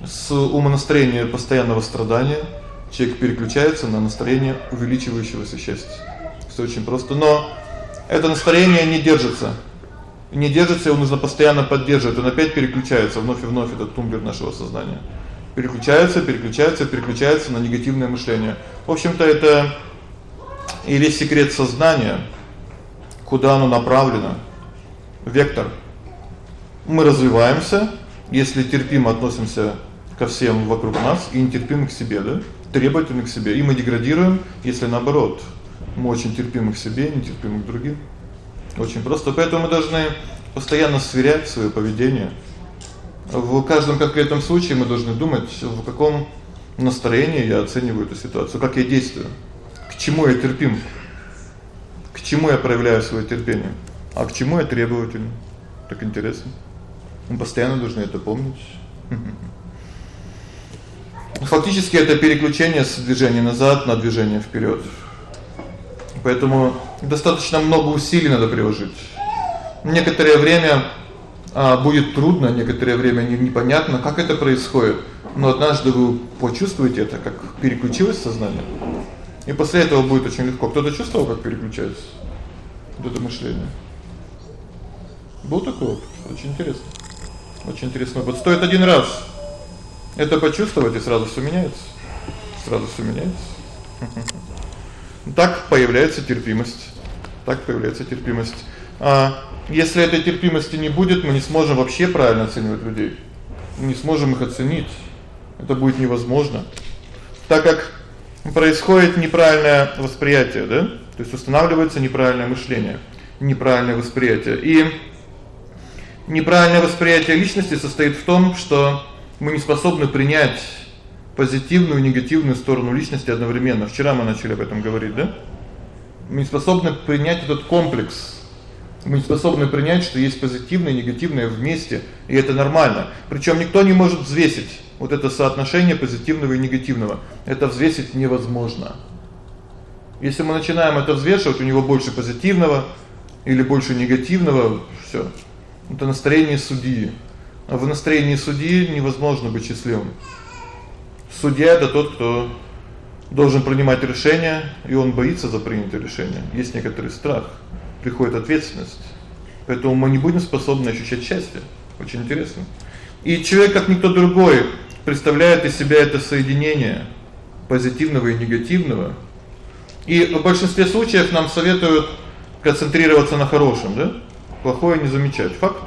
С умонастроения постоянного страдания человек переключается на настроение увеличивающегося счастья. Всё очень просто, но это настроение не держится не держится, его нужно постоянно поддерживать. Он опять переключается вновь и вновь этот тумблер нашего сознания. Переключается, переключается, переключается на негативное мышление. В общем-то, это и весь секрет сознания, куда оно направлено. Вектор. Мы развиваемся, если терпимо относимся ко всем вокруг нас и нетерпимы к себе, да? Требовательны к себе. И мы деградируем, если наоборот. Мы очень терпимы к себе, нетерпимы к другим. Очень просто, поэтому мы должны постоянно сверять своё поведение. В каждом конкретном случае мы должны думать, в каком настроении я оцениваю эту ситуацию, как я действую. К чему я терпим? К чему я проявляю своё терпение? А к чему я требователен? Так интересно. Мы постоянно должны это помнить. *laughs* Фактически это переключение с движения назад на движение вперёд. Поэтому достаточно много усилий надо приложить. Некоторое время а будет трудно, некоторое время непонятно, как это происходит. Но однажды вы почувствуете это, как переключилось сознание. И после этого будет очень легко. Кто-то чувствовал, как переключается вот это мышление? Был такой опыт. Очень интересно. Очень интересно. Вот стоит один раз это почувствовать, и сразу всё меняется. Сразу всё меняется. *laughs* Так появляется терпимость. Так появляется терпимость. А если этой терпимости не будет, мы не сможем вообще правильно оценивать людей. Не сможем их оценить. Это будет невозможно. Так как происходит неправильное восприятие, да? То есть устанавливается неправильное мышление, неправильное восприятие. И неправильное восприятие личности состоит в том, что мы не способны принять позитивную и негативную сторону личности одновременно. Вчера мы начали об этом говорить, да? Мы не способны принять этот комплекс. Мы не способны принять, что есть позитивное и негативное вместе, и это нормально. Причём никто не может взвесить вот это соотношение позитивного и негативного. Это взвесить невозможно. Если мы начинаем это взвешивать, у него больше позитивного или больше негативного, всё. Это настроение судьи. В настроении судьи невозможно быть счастливым. Судья это тот, кто должен принимать решения, и он боится за принятое решение. Есть некоторый страх, приходит ответственность. Поэтому мы не будем способны ощущать счастье. Очень интересно. И человек, как никто другой, представляет из себя это соединение позитивного и негативного. И в большинстве случаев нам советуют концентрироваться на хорошем, да? Плохое не замечать. Факт.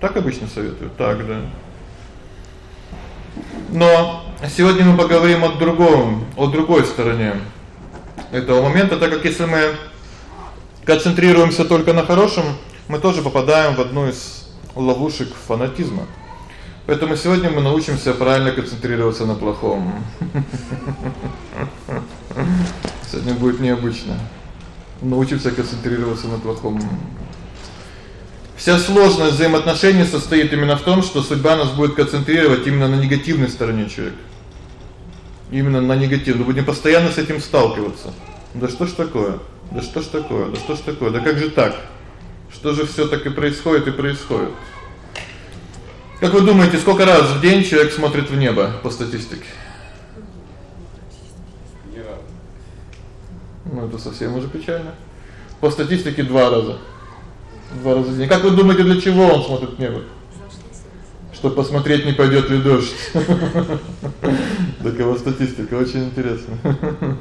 Так обычно советуют. Так, да. Но сегодня мы поговорим о другом, о другой стороне этого момента, так как если мы концентрируемся только на хорошем, мы тоже попадаем в одну из ловушек фанатизма. Поэтому сегодня мы научимся правильно концентрироваться на плохом. *laughs* Сегодня будет необычно. Научимся концентрироваться на плохом. Вся сложность взаимоотношений состоит именно в том, что судьба нас будет концентрировать именно на негативной стороне человека. Именно на негативной. Будем постоянно с этим сталкиваться. Да что ж такое? Да что ж такое? Да что ж такое? Да как же так? Что же всё так и происходит и происходит? Как вы думаете, сколько раз в день человек смотрит в небо по статистике? Ни разу. Ну это совсем уже печально. По статистике два раза. Два раза в день. Как вы думаете, для чего он смотрит в небо? Чтобы посмотреть, не пойдёт ли дождь. *laughs* Такова статистика, очень интересно. *laughs*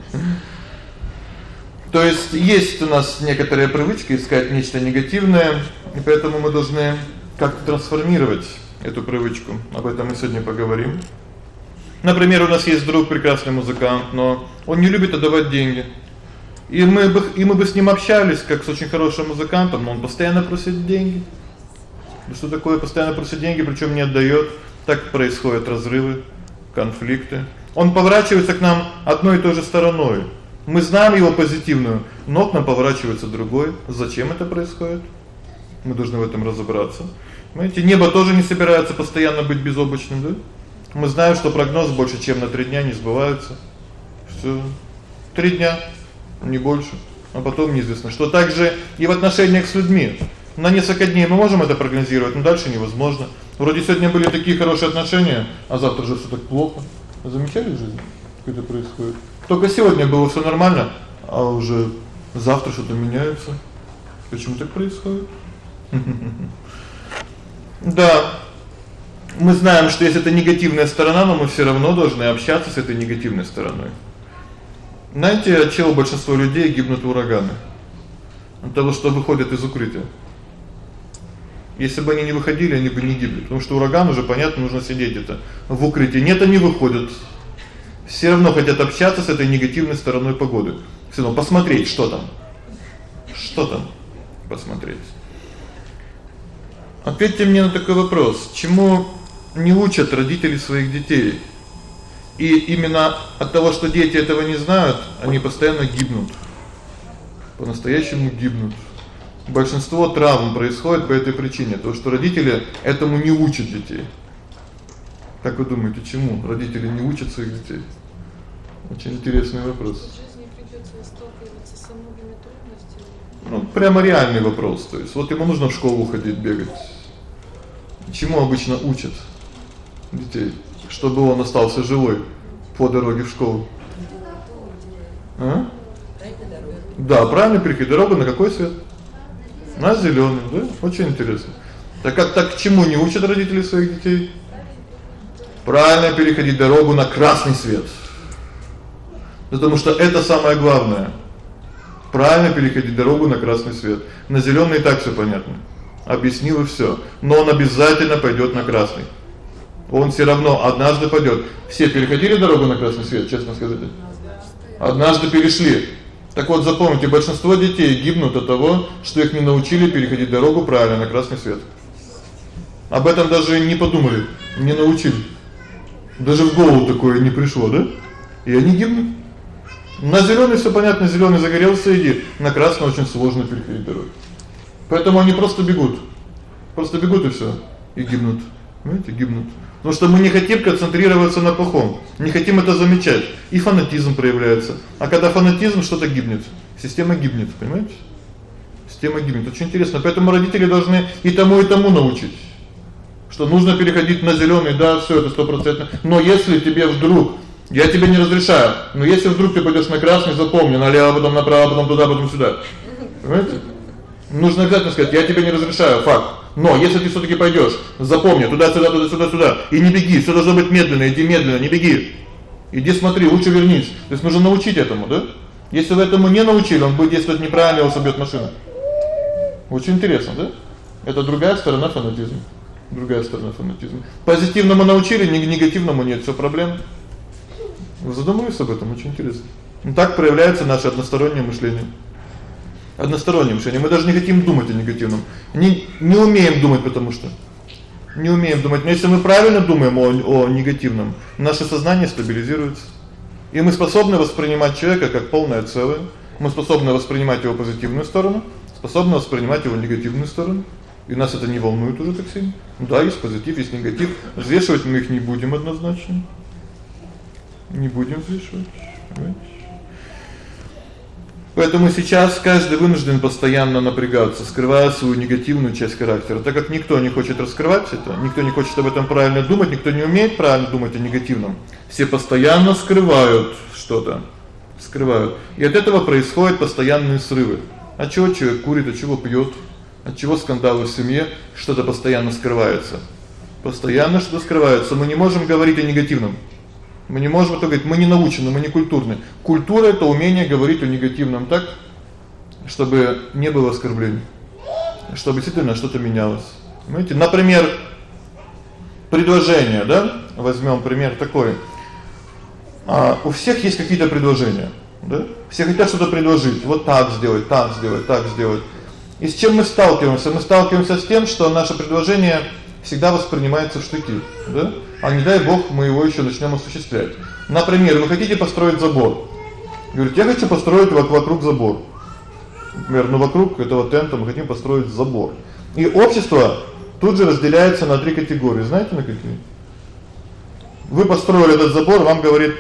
То есть есть у нас некоторая привычка искать нечто негативное, и поэтому мы должны как-то трансформировать эту привычку. Об этом мы сегодня поговорим. Например, у нас есть друг прекрасный музыкант, но он не любит отдавать деньги. И мы бы и мы бы с ним общались как с очень хорошим музыкантом, но он постоянно просит деньги. Ну что такое постоянно просит деньги, причём не отдаёт? Так происходят разрывы, конфликты. Он поворачивается к нам одной и той же стороной. Мы знаем его позитивную, но к нам поворачивается другой. Зачем это происходит? Мы должны в этом разобраться. Знаете, небо тоже не собирается постоянно быть безоблачным, да? Мы знаем, что прогноз больше, чем на 3 дня не сбывается. Всё. 3 дня, не больше. А потом неизвестно, что также и в отношениях с людьми. На несколько дней мы можем это прогнозировать, но дальше невозможно. Вроде сегодня были такие хорошие отношения, а завтра же всё так плохо. Замечали в жизни, как это происходит? Только сегодня было всё нормально, а уже завтра что-то меняется. Почему так происходит? *laughs* Да. Мы знаем, что если это негативная сторона, но мы всё равно должны общаться с этой негативной стороной. Знаете, от чего большинство людей гибнут в ураганы? От того, что выходят из укрытия. Если бы они не выходили, они бы не гибли, потому что ураган уже понятно, нужно сидеть где-то в укрытии. Нет, они выходят все равно хотят общаться с этой негативной стороной погоды. Всё равно посмотреть, что там. Что там? Посмотреть. Ответьте мне на такой вопрос: чему не учат родители своих детей? И именно от того, что дети этого не знают, они постоянно гибнут. По-настоящему гибнут. Большинство травм происходит по этой причине, то что родители этому не учат детей. Как вы думаете, чему родители не учат своих детей? Очень интересный вопрос. Ну, прямо реальный вопрос. То есть вот ему нужно в школу ходить, бегать. Чему обычно учат детей, чтобы он остался живой по дороге в школу? А? Да, правильно переходить дорогу на какой свет? На зелёный, да? Очень интересно. Так как так к чему не учат родители своих детей? Правильно переходить дорогу на красный свет. Потому что это самое главное. Правильно переходить дорогу на красный свет. На зелёный так всё понятно. Объяснил и всё. Но он обязательно пойдёт на красный. Он всё равно однажды пойдёт. Все переходили дорогу на красный свет, честно скажите? Однажды перешли. Так вот запомните, большинство детей гибнут от того, что их не научили переходить дорогу правильно на красный свет. Об этом даже не подумали, не научили. Даже в голову такое не пришло, да? И они гибнут. На зелёный всё понятно, зелёный загорелся иди, на красный очень сложно переходить дорогу. Поэтому они просто бегут. Просто бегут и всё, и гибнут. Понимаете, гибнут. Потому что мы не хотим концентрироваться на плохом, не хотим это замечать. И фанатизм проявляется. А когда фанатизм, что-то гибнет. Система гибнет, понимаете? Система гибнет. Очень интересно. Поэтому родители должны и тому, и тому научить. Что нужно переходить на зелёный, да, всё это стопроцентно. Но если тебе вдруг я тебе не разрешаю. Но если вдруг ты пойдёшь на красный, запомни, налево, потом направо, потом туда, потом сюда. Понимаете? Нужно обязательно сказать: "Я тебе не разрешаю", факт. Но если ты всё-таки пойдёшь, запомни, туда-сюда, туда-сюда, сюда, и не беги, всё должно быть медленно, иди медленно, не беги. Иди смотри, лучше вернись. То есть нужно научить этому, да? Если вы этому не научили, он будет действовать неправильно, его собьёт машина. Очень интересно, да? Это другая сторона фанатизма. Другая сторона фанатизма. Позитивному научили, негативному нет, всё проблем. Вы об этом? Очень интересно. Ну так проявляется наше одностороннее мышление. Одностороннее мышление. Мы даже не хотим думать о негативном. Не не умеем думать, потому что не умеем думать. Но если мы правильно думаем о о негативном, наше сознание стабилизируется. И мы способны воспринимать человека как полное целое. Мы способны воспринимать его позитивную сторону, способны воспринимать его негативную сторону. И нас это не волнует уже так сильно. Да, есть позитив, есть негатив. Взвешивать мы их не будем однозначно. Не будем взвешивать. Понимаете? Поэтому сейчас каждый вынужден постоянно напрягаться, скрывая свою негативную часть характера, так как никто не хочет раскрывать это, никто не хочет об этом правильно думать, никто не умеет правильно думать о негативном. Все постоянно скрывают что-то, скрывают. И от этого происходят постоянные срывы. А чего человек курит, а чего пьёт, от чего скандалы в семье, что-то постоянно скрывается. Постоянно что-то скрывается. Мы не можем говорить о негативном. Мы не можем это говорить, мы не научены, мы не культурны. Культура это умение говорить о негативном так, чтобы не было оскорблений. Чтобы действительно что-то менялось. Понимаете? Например, предложение, да? Возьмём пример такой. А у всех есть какие-то предложения, да? Все хотят что-то предложить. Вот так сделать, так сделать, так сделать. И с чем мы сталкиваемся? Мы сталкиваемся с тем, что наше предложение всегда воспринимается в штыки, да? А не дай бог мы его ещё начнём осуществлять. Например, вы хотите построить забор. Говорите: "Я хочу построить вокруг забор". Например, ну вокруг этого тента мы хотим построить забор. И общество тут же разделяется на три категории. Знаете, на какие? Вы построили этот забор, вам говорит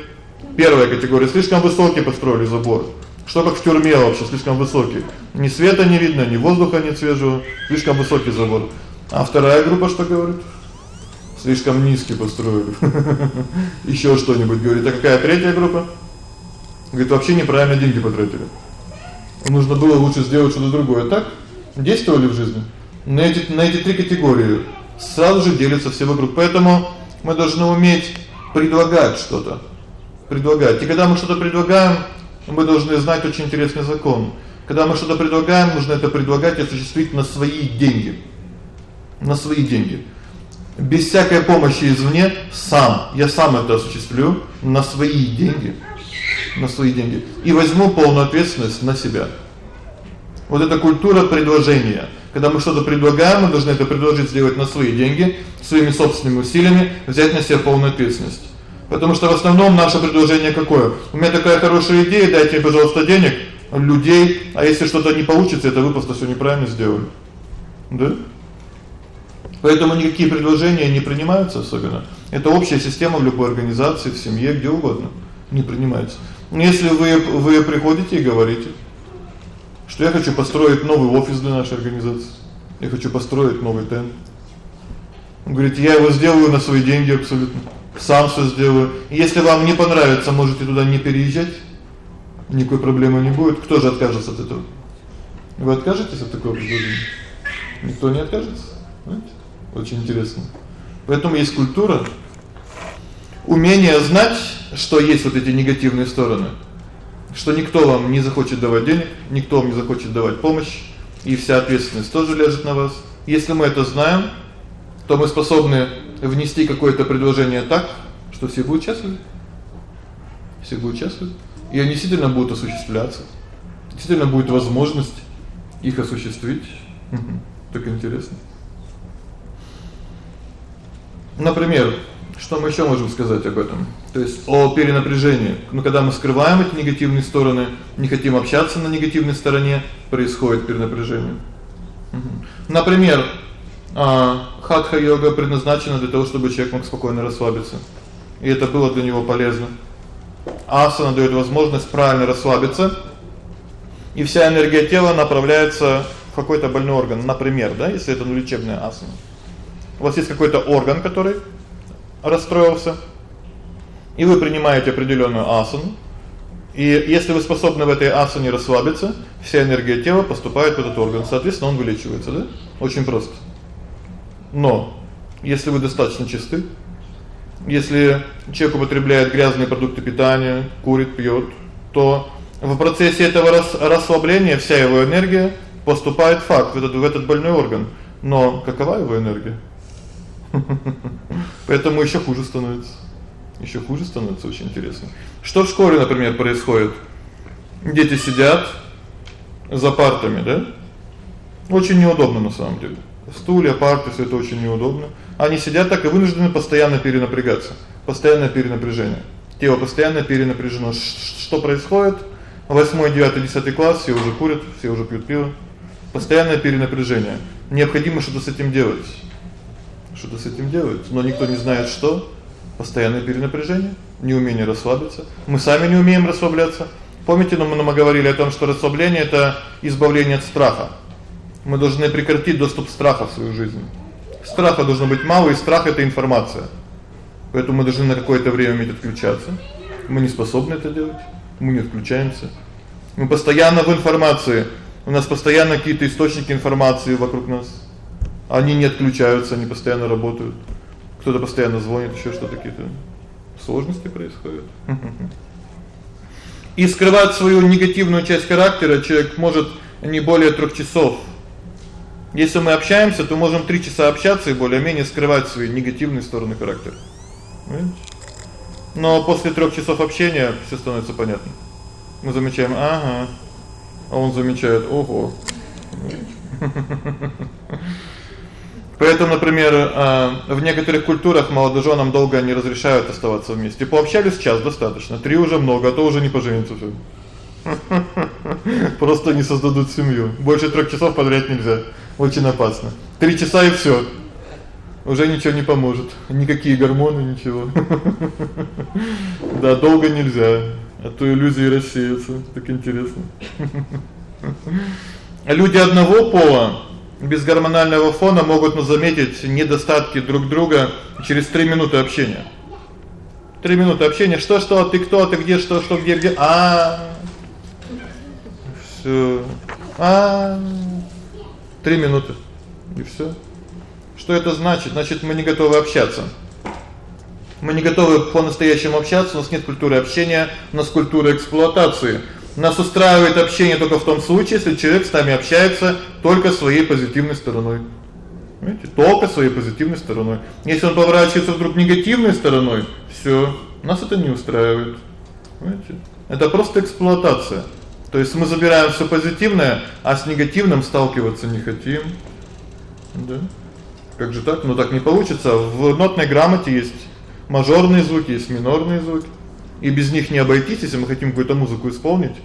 первая категория: слишком высокий построили забор. Что как в тюрьме вообще слишком высокий. Ни света не видно, ни воздуха нет свежего, слишком высокий забор. А вторая группа что говорит? Слишком низкий построили. *laughs* Ещё что-нибудь говорит. А какая третья группа? Говорит, вообще неправильно деньги потратили. Нужно было лучше сделать что-то другое. Так действовали в жизни. На эти на эти три категории сразу же делятся все вокруг. Поэтому мы должны уметь предлагать что-то. Предлагать. И когда мы что-то предлагаем, мы должны знать очень интересный закон. Когда мы что-то предлагаем, нужно это предлагать и осуществить на свои деньги на свои деньги. Без всякой помощи извне, сам. Я сам это осуществлю на свои деньги. На свои деньги и возьму полную ответственность на себя. Вот эта культура предложения. Когда мы что-то предлагаем, мы должны это предложить сделать на свои деньги, своими собственными усилиями, взять на себя полную ответственность. Потому что в основном наше предложение какое? У меня такая хорошая идея, дайте пожалуйста, денег, людей, а если что-то не получится, это вы просто всё неправильно сделали. Да? Поэтому никакие предложения не принимаются особенно. Это общая система в любой организации, в семье, где угодно. Не принимается. Но если вы вы приходите и говорите, что я хочу построить новый офис для нашей организации. Я хочу построить новый тент. Он говорит: "Я его сделаю на свои деньги абсолютно. Сам всё сделаю. Если вам не понравится, можете туда не переезжать. Никакой проблемы не будет. Кто же откажется от этого? Вы откажетесь от такого предложения? Никто не откажется, знаете? Очень интересно. Поэтому есть культура умение знать, что есть вот эти негативные стороны. Что никто вам не захочет давать денег, никто вам не захочет давать помощь, и вся ответственность тоже лежит на вас. Если мы это знаем, то мы способны внести какое-то предложение так, что все будут счастливы. Все будут счастливы, и они действительно будут осуществляться. Действительно будет возможность их осуществить. Так интересно. Например, что мы ещё можем сказать об этом? То есть о перенапряжении. Ну когда мы скрываем эти негативные стороны, не хотим общаться на негативной стороне, происходит перенапряжение. Угу. Например, а хатха-йога предназначена для того, чтобы человек мог спокойно расслабиться. И это было для него полезно. Асана даёт возможность правильно расслабиться. И вся энергия тела направляется в какой-то больной орган, например, да, если это ну лечебная асана. У вас есть какой-то орган, который расстроился, и вы принимаете определённую асану. И если вы способны в этой асане расслабиться, вся энергия тела поступает в этот орган, соответственно, он вылечивается, да? Очень просто. Но если вы достаточно чисты, если человек употребляет грязные продукты питания, курит, пьёт, то в процессе этого расслабления вся его энергия поступает в факт в этот в этот больной орган. Но какова его энергия? *laughs* Поэтому ещё хуже становится. Ещё хуже становится, очень интересно. Что в школе, например, происходит? Дети сидят за партами, да? Очень неудобно на самом деле. Стулья, парты всё это очень неудобно. Они сидят так и вынуждены постоянно перенапрягаться. Постоянное перенапряжение. Тело постоянно перенапряжено. Что происходит? 8, 9, 10 класс все уже курят, все уже пьют пиво. Постоянное перенапряжение. Необходимо что-то с этим делать. Что-то с этим делать, но никто не знает что. Постоянное перенапряжение, неумение расслабиться. Мы сами не умеем расслабляться. Помните, мы нам говорили о том, что расслабление это избавление от страха. Мы должны прекратить доступ страха в свою жизнь. Страха должно быть мало, и страх это информация. Поэтому мы должны на какое-то время уметь отключаться. Мы не способны это делать. Мы не отключаемся. Мы постоянно в информации. У нас постоянно какие-то источники информации вокруг нас. Они не отключаются, они постоянно работают. Кто-то постоянно звонит, ещё что-то какие-то сложности происходят. И скрывать свою негативную часть характера человек может не более 3 часов. Если мы общаемся, то можем 3 часа общаться и более-менее скрывать свои негативные стороны характера. Но после 3 часов общения всё становится понятно. Мы замечаем: "Ага". А он замечает: "Ого". *laughs* Поэтому, например, а, в некоторых культурах молодоженам долго не разрешают оставаться вместе. Пообщались час достаточно, три уже много, а то уже не поженятся. *laughs* Просто не создадут семью. Больше 3 часов подряд нельзя. Очень опасно. 3 часа и всё. Уже ничего не поможет. Никакие гормоны, ничего. *laughs* Да, долго нельзя, а то иллюзии рассеются. Так интересно. *laughs* Люди одного пола без гормонального фона могут ну заметить недостатки друг друга через 3 минуты общения. 3 минуты общения. Что что, ты кто, ты где, что что, где где? А. Всё. А. 3 минуты. И всё. Что это значит? Значит, мы не готовы общаться. Мы не готовы по-настоящему общаться, у нас нет культуры общения, у нас культура эксплуатации. Нас устраивает общение только в том случае, если человек с нами общается только своей позитивной стороной. Понимаете? Только своей позитивной стороной. Если он поворачивается вдруг негативной стороной, всё, нас это не устраивает. Понимаете? Это просто эксплуатация. То есть мы забираем всё позитивное, а с негативным сталкиваться не хотим. Да? Как же так? Ну так не получится. В нотной грамоте есть мажорные звуки, есть минорные звуки. И без них не обойтись, если мы хотим какую-то музыку исполнить.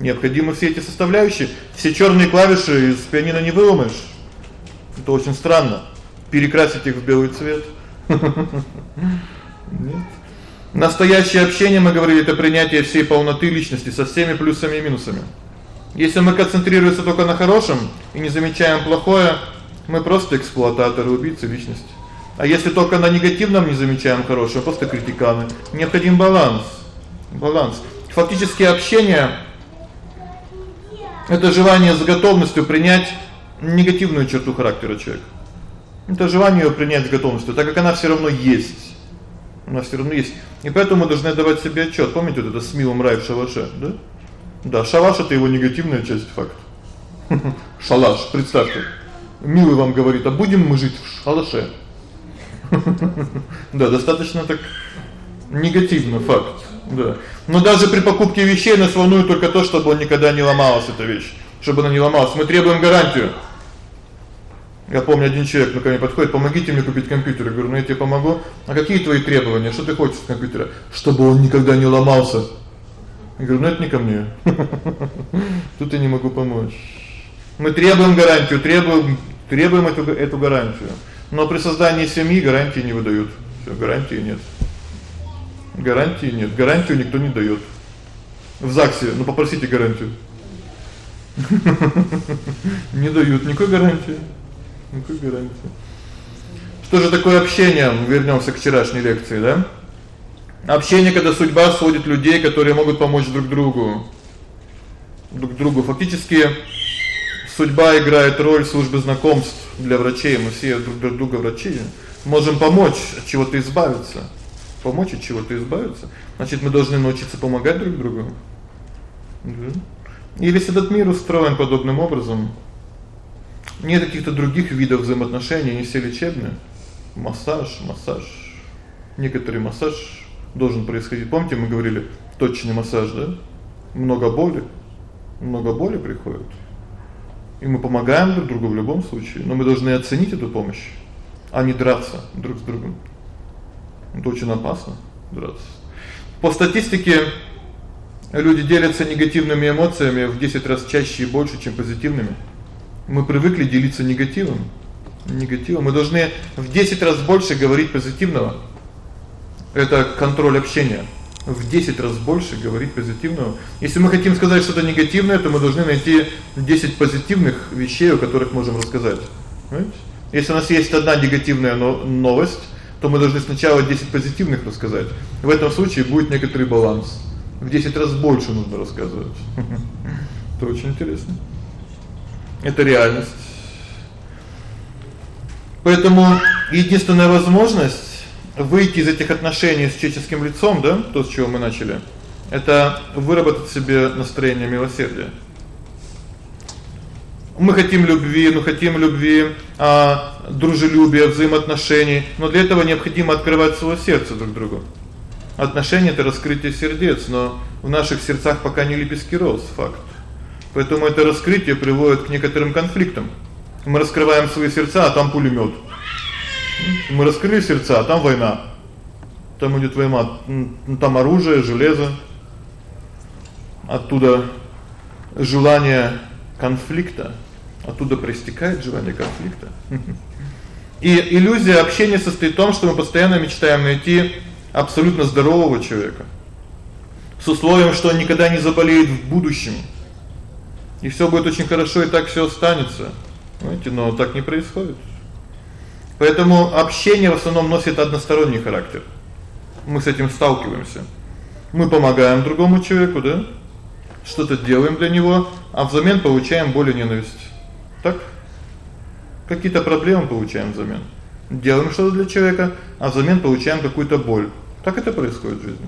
Необходимы все эти составляющие. Все чёрные клавиши из пианино не выломаешь. Это очень странно. Перекрасить их в белый цвет. Нет. Настоящее общение, мы говорили, это принятие всей полноты личности со всеми плюсами и минусами. Если мы концентрируемся только на хорошем и не замечаем плохое, мы просто эксплуататоры, убийцы личности. А если только на негативном не замечаем хорошего, просто критиканы. Необходим баланс. Баланс. Фактически общение это желание с готовностью принять негативную черту характера человека. Это желание её принять с готовностью, так как она всё равно есть. Она всё равно есть. И поэтому мы должны давать себе отчёт. Помните вот это с милым рай в да? Да, шалаш это его негативная часть факт. *laughs* Шалаш, представьте. Милый вам говорит: "А будем мы жить в шалаше?" *laughs* Да, достаточно так негативно факт. Да. Но даже при покупке вещей нас волнует только то, чтобы он никогда не ломалась эта вещь, чтобы она не ломалась. Мы требуем гарантию. Я помню, один человек ко мне подходит: "Помогите мне купить компьютер". Я говорю: "Ну я тебе помогу. А какие твои требования? Что ты хочешь от компьютера?" "Чтобы он никогда не ломался". Я говорю: "Ну это не ко мне. *laughs* Тут я не могу помочь". Мы требуем гарантию, требуем требуем эту эту гарантию. Но при создании семьи гарантии не выдают. Всё, гарантии нет. Гарантии нет. Гарантию никто не даёт. В ЗАГСе, ну попросите гарантию. *laughs* Не дают никакой гарантии. Никакой гарантии. Что же такое общение? Вернёмся к вчерашней лекции, да? Общение, когда судьба сводит людей, которые могут помочь друг другу. Друг другу фактически судьба играет роль службы знакомств для врачей. Мы все друг для друга врачи. Можем помочь от чего-то избавиться помочь от чего-то избавиться, значит, мы должны научиться помогать друг другу. Да. И весь этот мир устроен подобным образом. Нет каких-то других видов взаимоотношений, они все лечебные. массаж, массаж. Некоторый массаж должен происходить. Помните, мы говорили точный массаж, да? Много боли. Много боли приходит. И мы помогаем друг другу в любом случае, но мы должны оценить эту помощь, а не драться друг с другом. Это очень опасно драться. По статистике люди делятся негативными эмоциями в 10 раз чаще и больше, чем позитивными. Мы привыкли делиться негативом. Негативом мы должны в 10 раз больше говорить позитивного. Это контроль общения. В 10 раз больше говорить позитивного. Если мы хотим сказать что-то негативное, то мы должны найти 10 позитивных вещей, о которых можем рассказать. Понимаете? Если у нас есть одна негативная новость, то мы должны сначала 10 позитивных рассказать. В этом случае будет некоторый баланс. В 10 раз больше нужно рассказывать. *laughs* Это очень интересно. Это реальность. Поэтому единственная возможность выйти из этих отношений с человеческим лицом, да, то, с чего мы начали, это выработать себе настроение милосердия. Мы хотим любви, мы хотим любви, а дружелюбия, взаимоотношений, но для этого необходимо открывать своё сердце друг другу. Отношения это раскрытие сердец, но в наших сердцах пока не лепестки роз, факт. Поэтому это раскрытие приводит к некоторым конфликтам. Мы раскрываем свои сердца, а там пулемёт. Мы раскрыли сердца, а там война. Там идёт война, там оружие, железо. Оттуда желание конфликта, оттуда проистекает желание конфликта. И иллюзия общения состоит в том, что мы постоянно мечтаем найти абсолютно здорового человека с условием, что он никогда не заболеет в будущем. И всё будет очень хорошо, и так всё останется. Знаете, но так не происходит. Поэтому общение в основном носит односторонний характер. Мы с этим сталкиваемся. Мы помогаем другому человеку, да? Что-то делаем для него, а взамен получаем боль и ненависть. Так? Какие-то проблемы получаем взамен. Делаем что-то для человека, а взамен получаем какую-то боль. Так это происходит в жизни.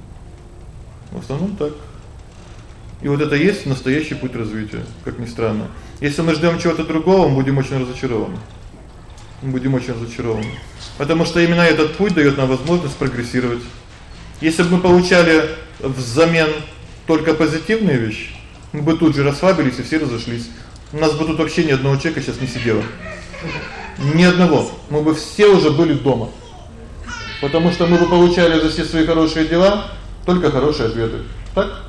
В основном так. И вот это есть настоящий путь развития, как ни странно. Если мы ждём чего-то другого, мы будем очень разочарованы. Мы будем очень разочарованы. Потому что именно этот путь даёт нам возможность прогрессировать. Если бы мы получали взамен только позитивные вещи, мы бы тут же расслабились и все разошлись. У нас бы тут вообще ни одного человека сейчас не сидело. Ни одного. Мы бы все уже были дома. Потому что мы бы получали за все свои хорошие дела только хорошие ответы. Так?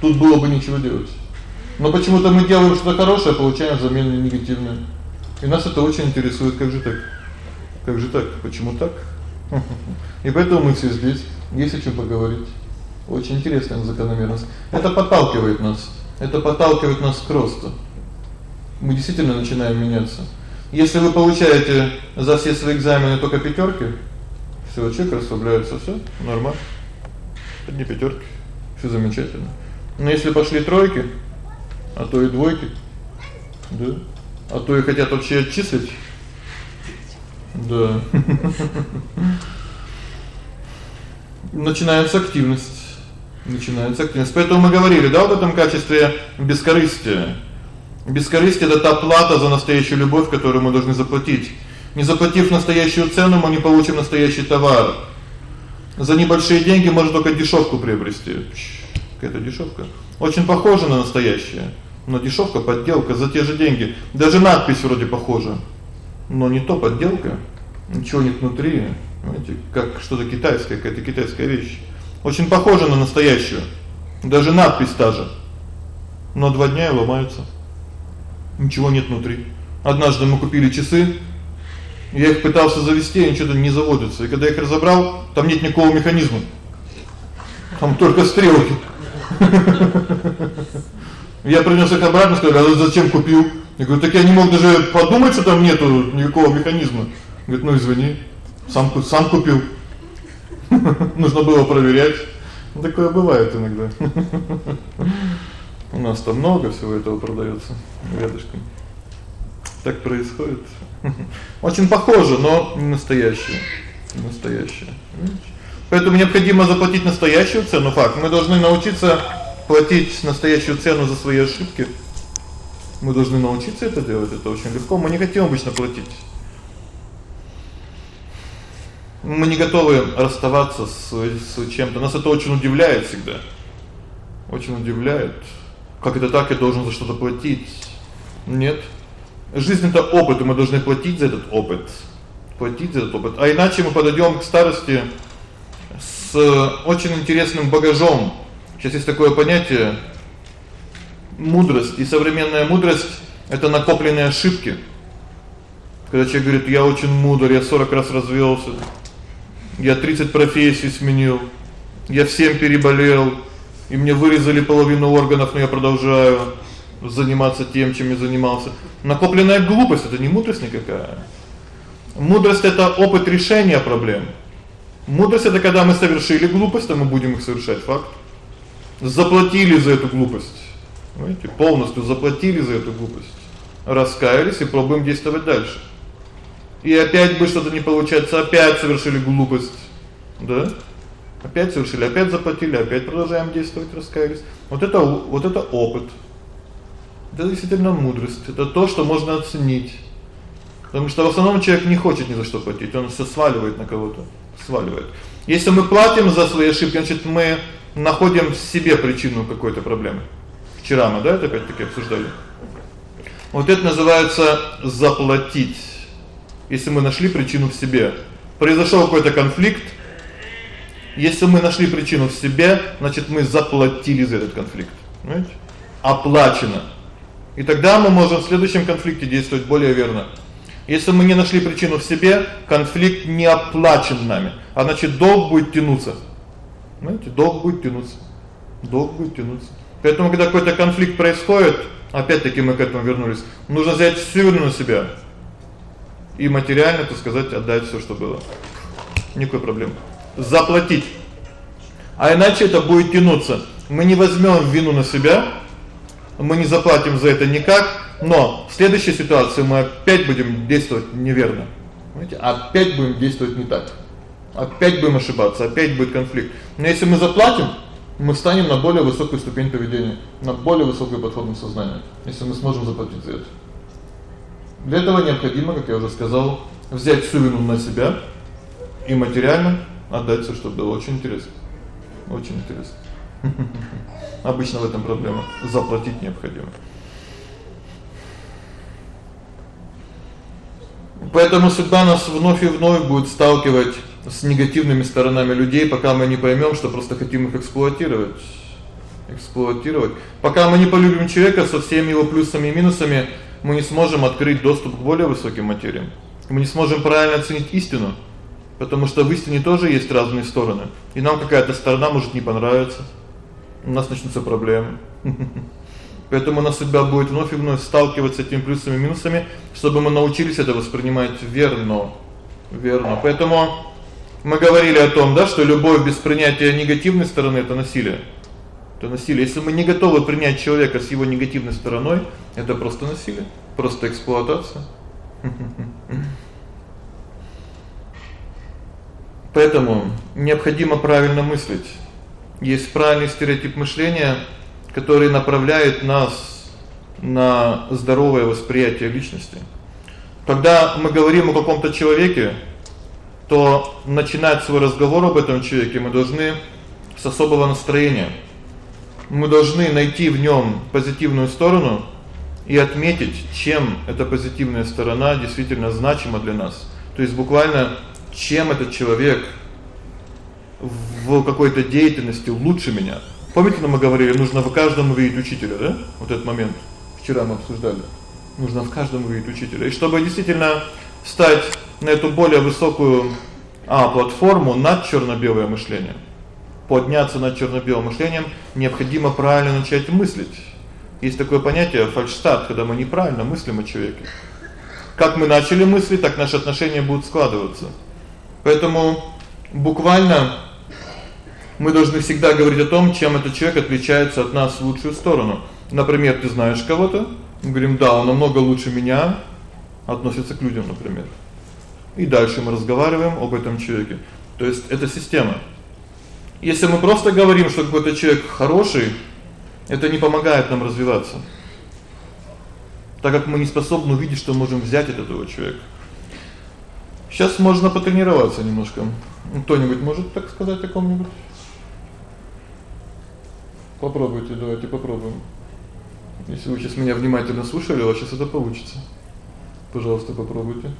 Тут было бы нечего делать. Но почему-то мы делаем что-то хорошее, а получаем взамен негативное. И нас это очень интересует, как же так? Как же так? Почему так? *laughs* И поэтому мы все здесь, есть о чём поговорить. Очень интересная закономерность. Это подталкивает нас. Это подталкивает нас к росту. Мы действительно начинаем меняться. Если вы получаете за все свои экзамены только пятерки, всё, человек расслабляется, всё, нормально. Одни пятерки. Всё замечательно. Но если пошли тройки, а то и двойки, да? А то и хотят вообще отчислить. Да. *laughs* Начинается активность начинается активность. Поэтому мы говорили, да, об этом качестве бескорыстия. Бескорыстие это та плата за настоящую любовь, которую мы должны заплатить. Не заплатив настоящую цену, мы не получим настоящий товар. За небольшие деньги можно только дешёвку приобрести. Какая-то дешёвка. Очень похожа на настоящее, но дешёвка подделка за те же деньги. Даже надпись вроде похожа, но не то подделка. Ничего нет внутри. Знаете, как что-то китайское, какая-то китайская вещь. Очень похожа на настоящую. Даже надпись та же. Но два дня и ломаются. Ничего нет внутри. Однажды мы купили часы. Я их пытался завести, они что-то не заводятся. И когда я их разобрал, там нет никакого механизма. Там только стрелки. *laughs* Я принёс их обратно, сказал: "А зачем купил?" Я говорю: "Так я не мог даже подумать, что там нету никакого механизма". Говорит: "Ну извини, сам сам купил". *laughs* Нужно было проверять. Ну такое бывает иногда. *laughs* У нас там много всего этого продаётся рядышком. Так происходит. *laughs* Очень похоже, но не настоящее. Настоящее. Поэтому необходимо заплатить настоящую цену, факт. Мы должны научиться платить настоящую цену за свои ошибки. Мы должны научиться это делать, это очень легко. Мы не хотим обычно платить. Мы не готовы расставаться с с чем-то. Нас это очень удивляет всегда. Очень удивляет. Как это так, я должен за что-то платить? Нет. Жизнь это опыт, и мы должны платить за этот опыт. Платить за этот опыт. А иначе мы подойдём к старости с очень интересным багажом. Сейчас есть такое понятие мудрость. И современная мудрость это накопленные ошибки. Когда человек говорит: "Я очень мудр, я 40 раз развелся. Я 30 профессий сменил. Я всем переболел, и мне вырезали половину органов, но я продолжаю заниматься тем, чем я занимался". Накопленная глупость это не мудрость никакая. Мудрость это опыт решения проблем. Мудрость это когда мы совершили глупость, а мы будем их совершать, факт. Заплатили за эту глупость. Знаете, полностью заплатили за эту глупость. Раскаялись и пробуем действовать дальше. И опять бы что-то не получается, опять совершили глупость. Да? Опять совершили, опять заплатили, опять продолжаем действовать, раскаялись. Вот это вот это опыт. Это действительно мудрость. Это то, что можно оценить. Потому что в основном человек не хочет ни за что платить, он всё сваливает на кого-то, сваливает. Если мы платим за свои ошибки, значит, мы находим в себе причину какой-то проблемы. Вчера мы, да, это опять-таки обсуждали. Вот это называется заплатить. Если мы нашли причину в себе, произошёл какой-то конфликт, если мы нашли причину в себе, значит, мы заплатили за этот конфликт. Понимаете? Оплачено. И тогда мы можем в следующем конфликте действовать более верно. Если мы не нашли причину в себе, конфликт не оплачен нами, а значит долг будет тянуться. Знаете, долг будет тянуться. Долг будет тянуться. Поэтому когда какой-то конфликт происходит, опять-таки мы к этому вернулись. Нужно взять всю вину на себя. И материально, так сказать, отдать всё, что было. Никакой проблемы. Заплатить. А иначе это будет тянуться. Мы не возьмём вину на себя, мы не заплатим за это никак, но в следующей ситуации мы опять будем действовать неверно. Понимаете? Опять будем действовать не так. Опять будем ошибаться, опять будет конфликт. Но если мы заплатим, мы станем на более высокую ступень поведения, на более высокую подходное сознание, если мы сможем заплатить за это. Для этого необходимо, как я уже сказал, взять всю вину на себя и материально отдать всё, что было. Очень интересно. Очень интересно. *laughs* Обычно в этом проблема. Заплатить необходимо. Поэтому судьба нас вновь и вновь будет сталкивать с негативными сторонами людей, пока мы не поймём, что просто хотим их эксплуатировать. Эксплуатировать. Пока мы не полюбим человека со всеми его плюсами и минусами, мы не сможем открыть доступ к более высоким материям. Мы не сможем правильно оценить истину, потому что в истине тоже есть разные стороны. И нам какая-то сторона может не понравиться. У нас начнутся проблемы. *laughs* Поэтому наша судьба будет вновь и вновь сталкиваться с этими плюсами и минусами, чтобы мы научились это воспринимать верно. Верно. Поэтому мы говорили о том, да, что любовь без принятия негативной стороны это насилие. Это насилие. Если мы не готовы принять человека с его негативной стороной, это просто насилие, просто эксплуатация. *laughs* Поэтому необходимо правильно мыслить. Есть правильный стереотип мышления, который направляет нас на здоровое восприятие личности. Когда мы говорим о каком-то человеке, то начинать свой разговор об этом человеке мы должны с особого настроения. Мы должны найти в нём позитивную сторону и отметить, чем эта позитивная сторона действительно значима для нас. То есть буквально чем этот человек в какой-то деятельности лучше меня. Помните, мы говорили, нужно в каждом увидеть учителя, да? Вот этот момент вчера мы обсуждали. Нужно в каждом увидеть учителя. И чтобы действительно стать на эту более высокую а платформу над чёрно-белое мышление. Подняться над чёрно-белым мышлением необходимо правильно начать мыслить. Есть такое понятие фальшстарт, когда мы неправильно мыслим о человеке. Как мы начали мыслить, так наши отношения будут складываться. Поэтому буквально мы должны всегда говорить о том, чем этот человек отличается от нас в лучшую сторону. Например, ты знаешь кого-то, мы говорим: "Да, он намного лучше меня относится к людям", например. И дальше мы разговариваем об этом человеке. То есть это система. Если мы просто говорим, что какой-то человек хороший, это не помогает нам развиваться. Так как мы не способны увидеть, что можем взять от этого человека. Сейчас можно потренироваться немножко. Кто-нибудь может так сказать о ком-нибудь? Попробуйте, давайте попробуем. Если вы сейчас меня внимательно слушали, у вас сейчас это получится. Пожалуйста, попробуйте.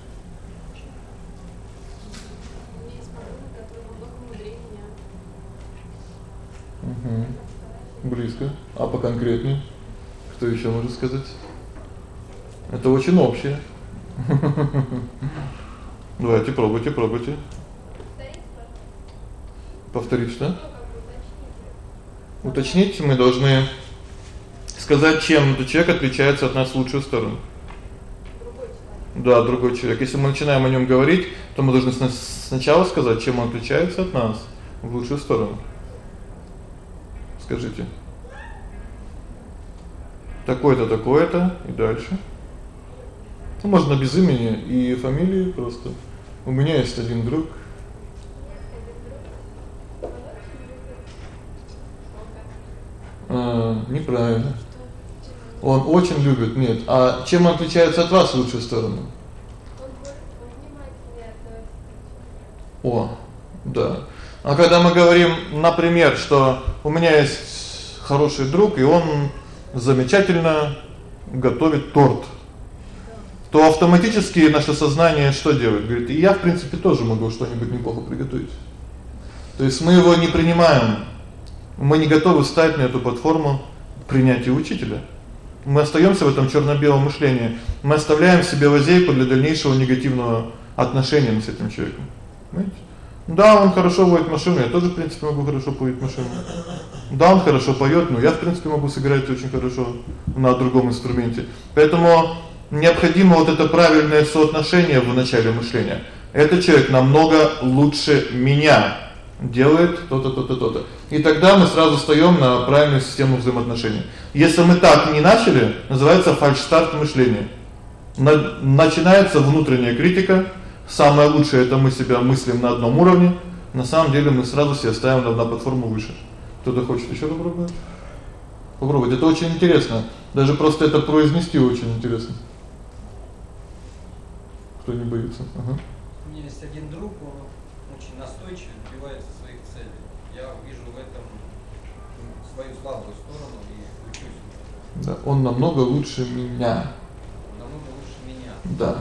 Угу. Близко. А по конкретнее? Кто ещё может сказать? Это очень общее. *laughs* Давайте пробуйте, пробуйте. Повторить что? Уточнить мы должны сказать, чем этот человек отличается от нас в лучшую сторону. Да, другой человек. Если мы начинаем о нём говорить, то мы должны сначала сказать, чем он отличается от нас в лучшую сторону. Скажите. Такой-то, такой-то и дальше. Ну можно без имени и фамилии просто. У меня есть один друг. А, неправильно. Он очень любит. Нет. А чем он отличается от вас в лучшую сторону? О, да. А когда мы говорим, например, что у меня есть хороший друг, и он замечательно готовит торт, то автоматически наше сознание что делает? Говорит: "И я, в принципе, тоже могу что-нибудь неплохо приготовить". То есть мы его не принимаем. Мы не готовы стать на эту платформу принятия учителя. Мы остаёмся в этом чёрно-белом мышлении. Мы оставляем себе лазейку для дальнейшего негативного отношения с этим человеком. Понимаете? Да, он хорошо водит машину, я тоже, в принципе, могу хорошо водить машину. Да, он хорошо поёт, но я, в принципе, могу сыграть очень хорошо на другом инструменте. Поэтому необходимо вот это правильное соотношение в начале мышления. Этот человек намного лучше меня делает то-то, то-то, то-то. И тогда мы сразу встаём на правильную систему взаимоотношений. Если мы так не начали, называется фальшстарт мышления. начинается внутренняя критика, Самое лучшее это мы себя мыслим на одном уровне. На самом деле мы сразу себя ставим на, платформу выше. Кто-то хочет ещё попробовать? Попробовать. Это очень интересно. Даже просто это произнести очень интересно. Кто не боится? Ага. У меня есть один друг, он очень настойчив, добивается своих целей. Я вижу в этом свою слабую сторону и учусь. Да, он намного лучше меня. Намного лучше меня. Да.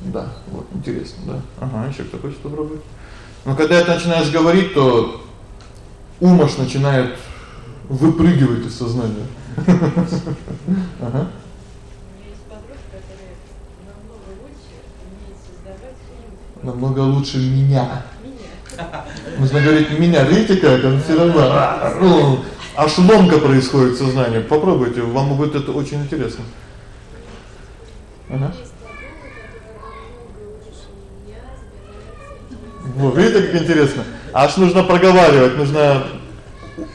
Да, вот интересно, да. Ага, ещё кто хочет попробовать? Но когда ты начинаешь говорить, то ум аж начинает выпрыгивать из сознания. *laughs* Ага. Намного лучше меня. Нужно говорить меня, видите, как он всё равно. Ну, аж ломка происходит в сознании. Попробуйте, вам будет это очень интересно. Ага. Вот видите, как интересно. Аж нужно проговаривать, нужно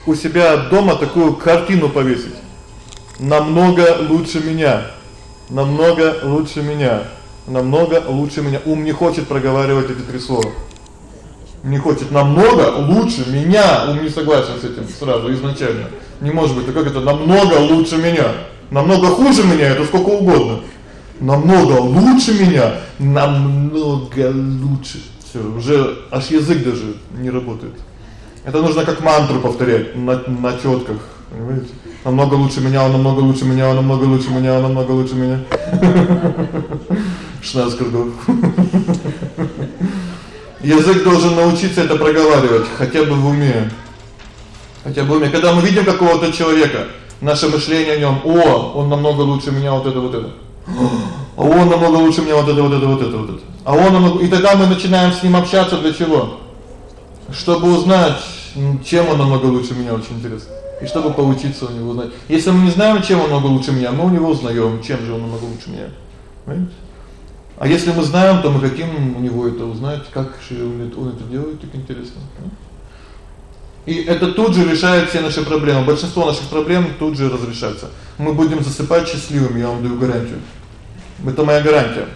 у себя дома такую картину повесить. Намного лучше меня. Намного лучше меня. Намного лучше меня. Ум не хочет проговаривать эти три слова. Не хочет намного лучше меня. Ум не согласен с этим сразу изначально. Не может быть, как это намного лучше меня. Намного хуже меня это сколько угодно. Намного лучше меня, намного лучше. Всё, уже аж язык даже не работает. Это нужно как мантру повторять на на чётках, понимаете? Намного лучше меня, намного лучше меня, намного лучше меня, намного лучше меня. *laughs* 16 кругов. Язык должен научиться это проговаривать хотя бы в уме. Хотя бы в уме. Когда мы видим какого-то человека, наше мышление о нём: "О, он намного лучше меня, вот это вот это". А он намного лучше меня вот это вот это вот это вот это. А он намного и тогда мы начинаем с ним общаться для чего? Чтобы узнать, чем он намного лучше меня, очень интересно. И чтобы поучиться у него узнать. Если мы не знаем, чем он намного лучше меня, мы у него узнаем, чем же он намного лучше меня. Понимаете? А если мы знаем, то мы хотим у него это узнать, как он это делает, так интересно. И это тут же решает все наши проблемы. Большинство наших проблем тут же разрешается. Мы будем засыпать счастливыми, я вам даю гарантию. Это моя гарантия.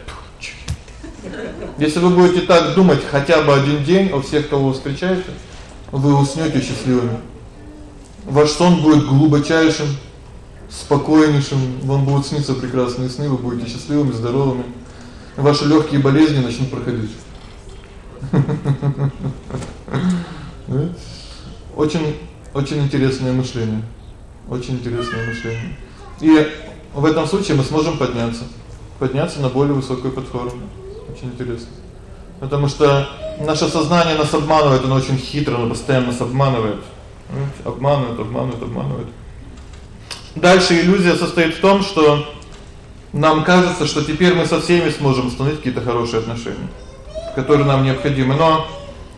Если вы будете так думать хотя бы один день о всех, кого вы встречаете, вы уснёте счастливыми. Ваш сон будет глубочайшим, спокойнейшим, вам будут сниться прекрасные сны, вы будете счастливыми, здоровыми. Ваши лёгкие болезни начнут проходить. Очень очень интересное мышление. Очень интересное мышление. И в этом случае мы сможем подняться, подняться на более высокую платформу. Очень интересно. Потому что наше сознание нас обманывает, оно очень хитро, оно постоянно нас обманывает. Обманывает, обманывает, обманывает. Дальше иллюзия состоит в том, что нам кажется, что теперь мы со всеми сможем установить какие-то хорошие отношения, которые нам необходимы, но,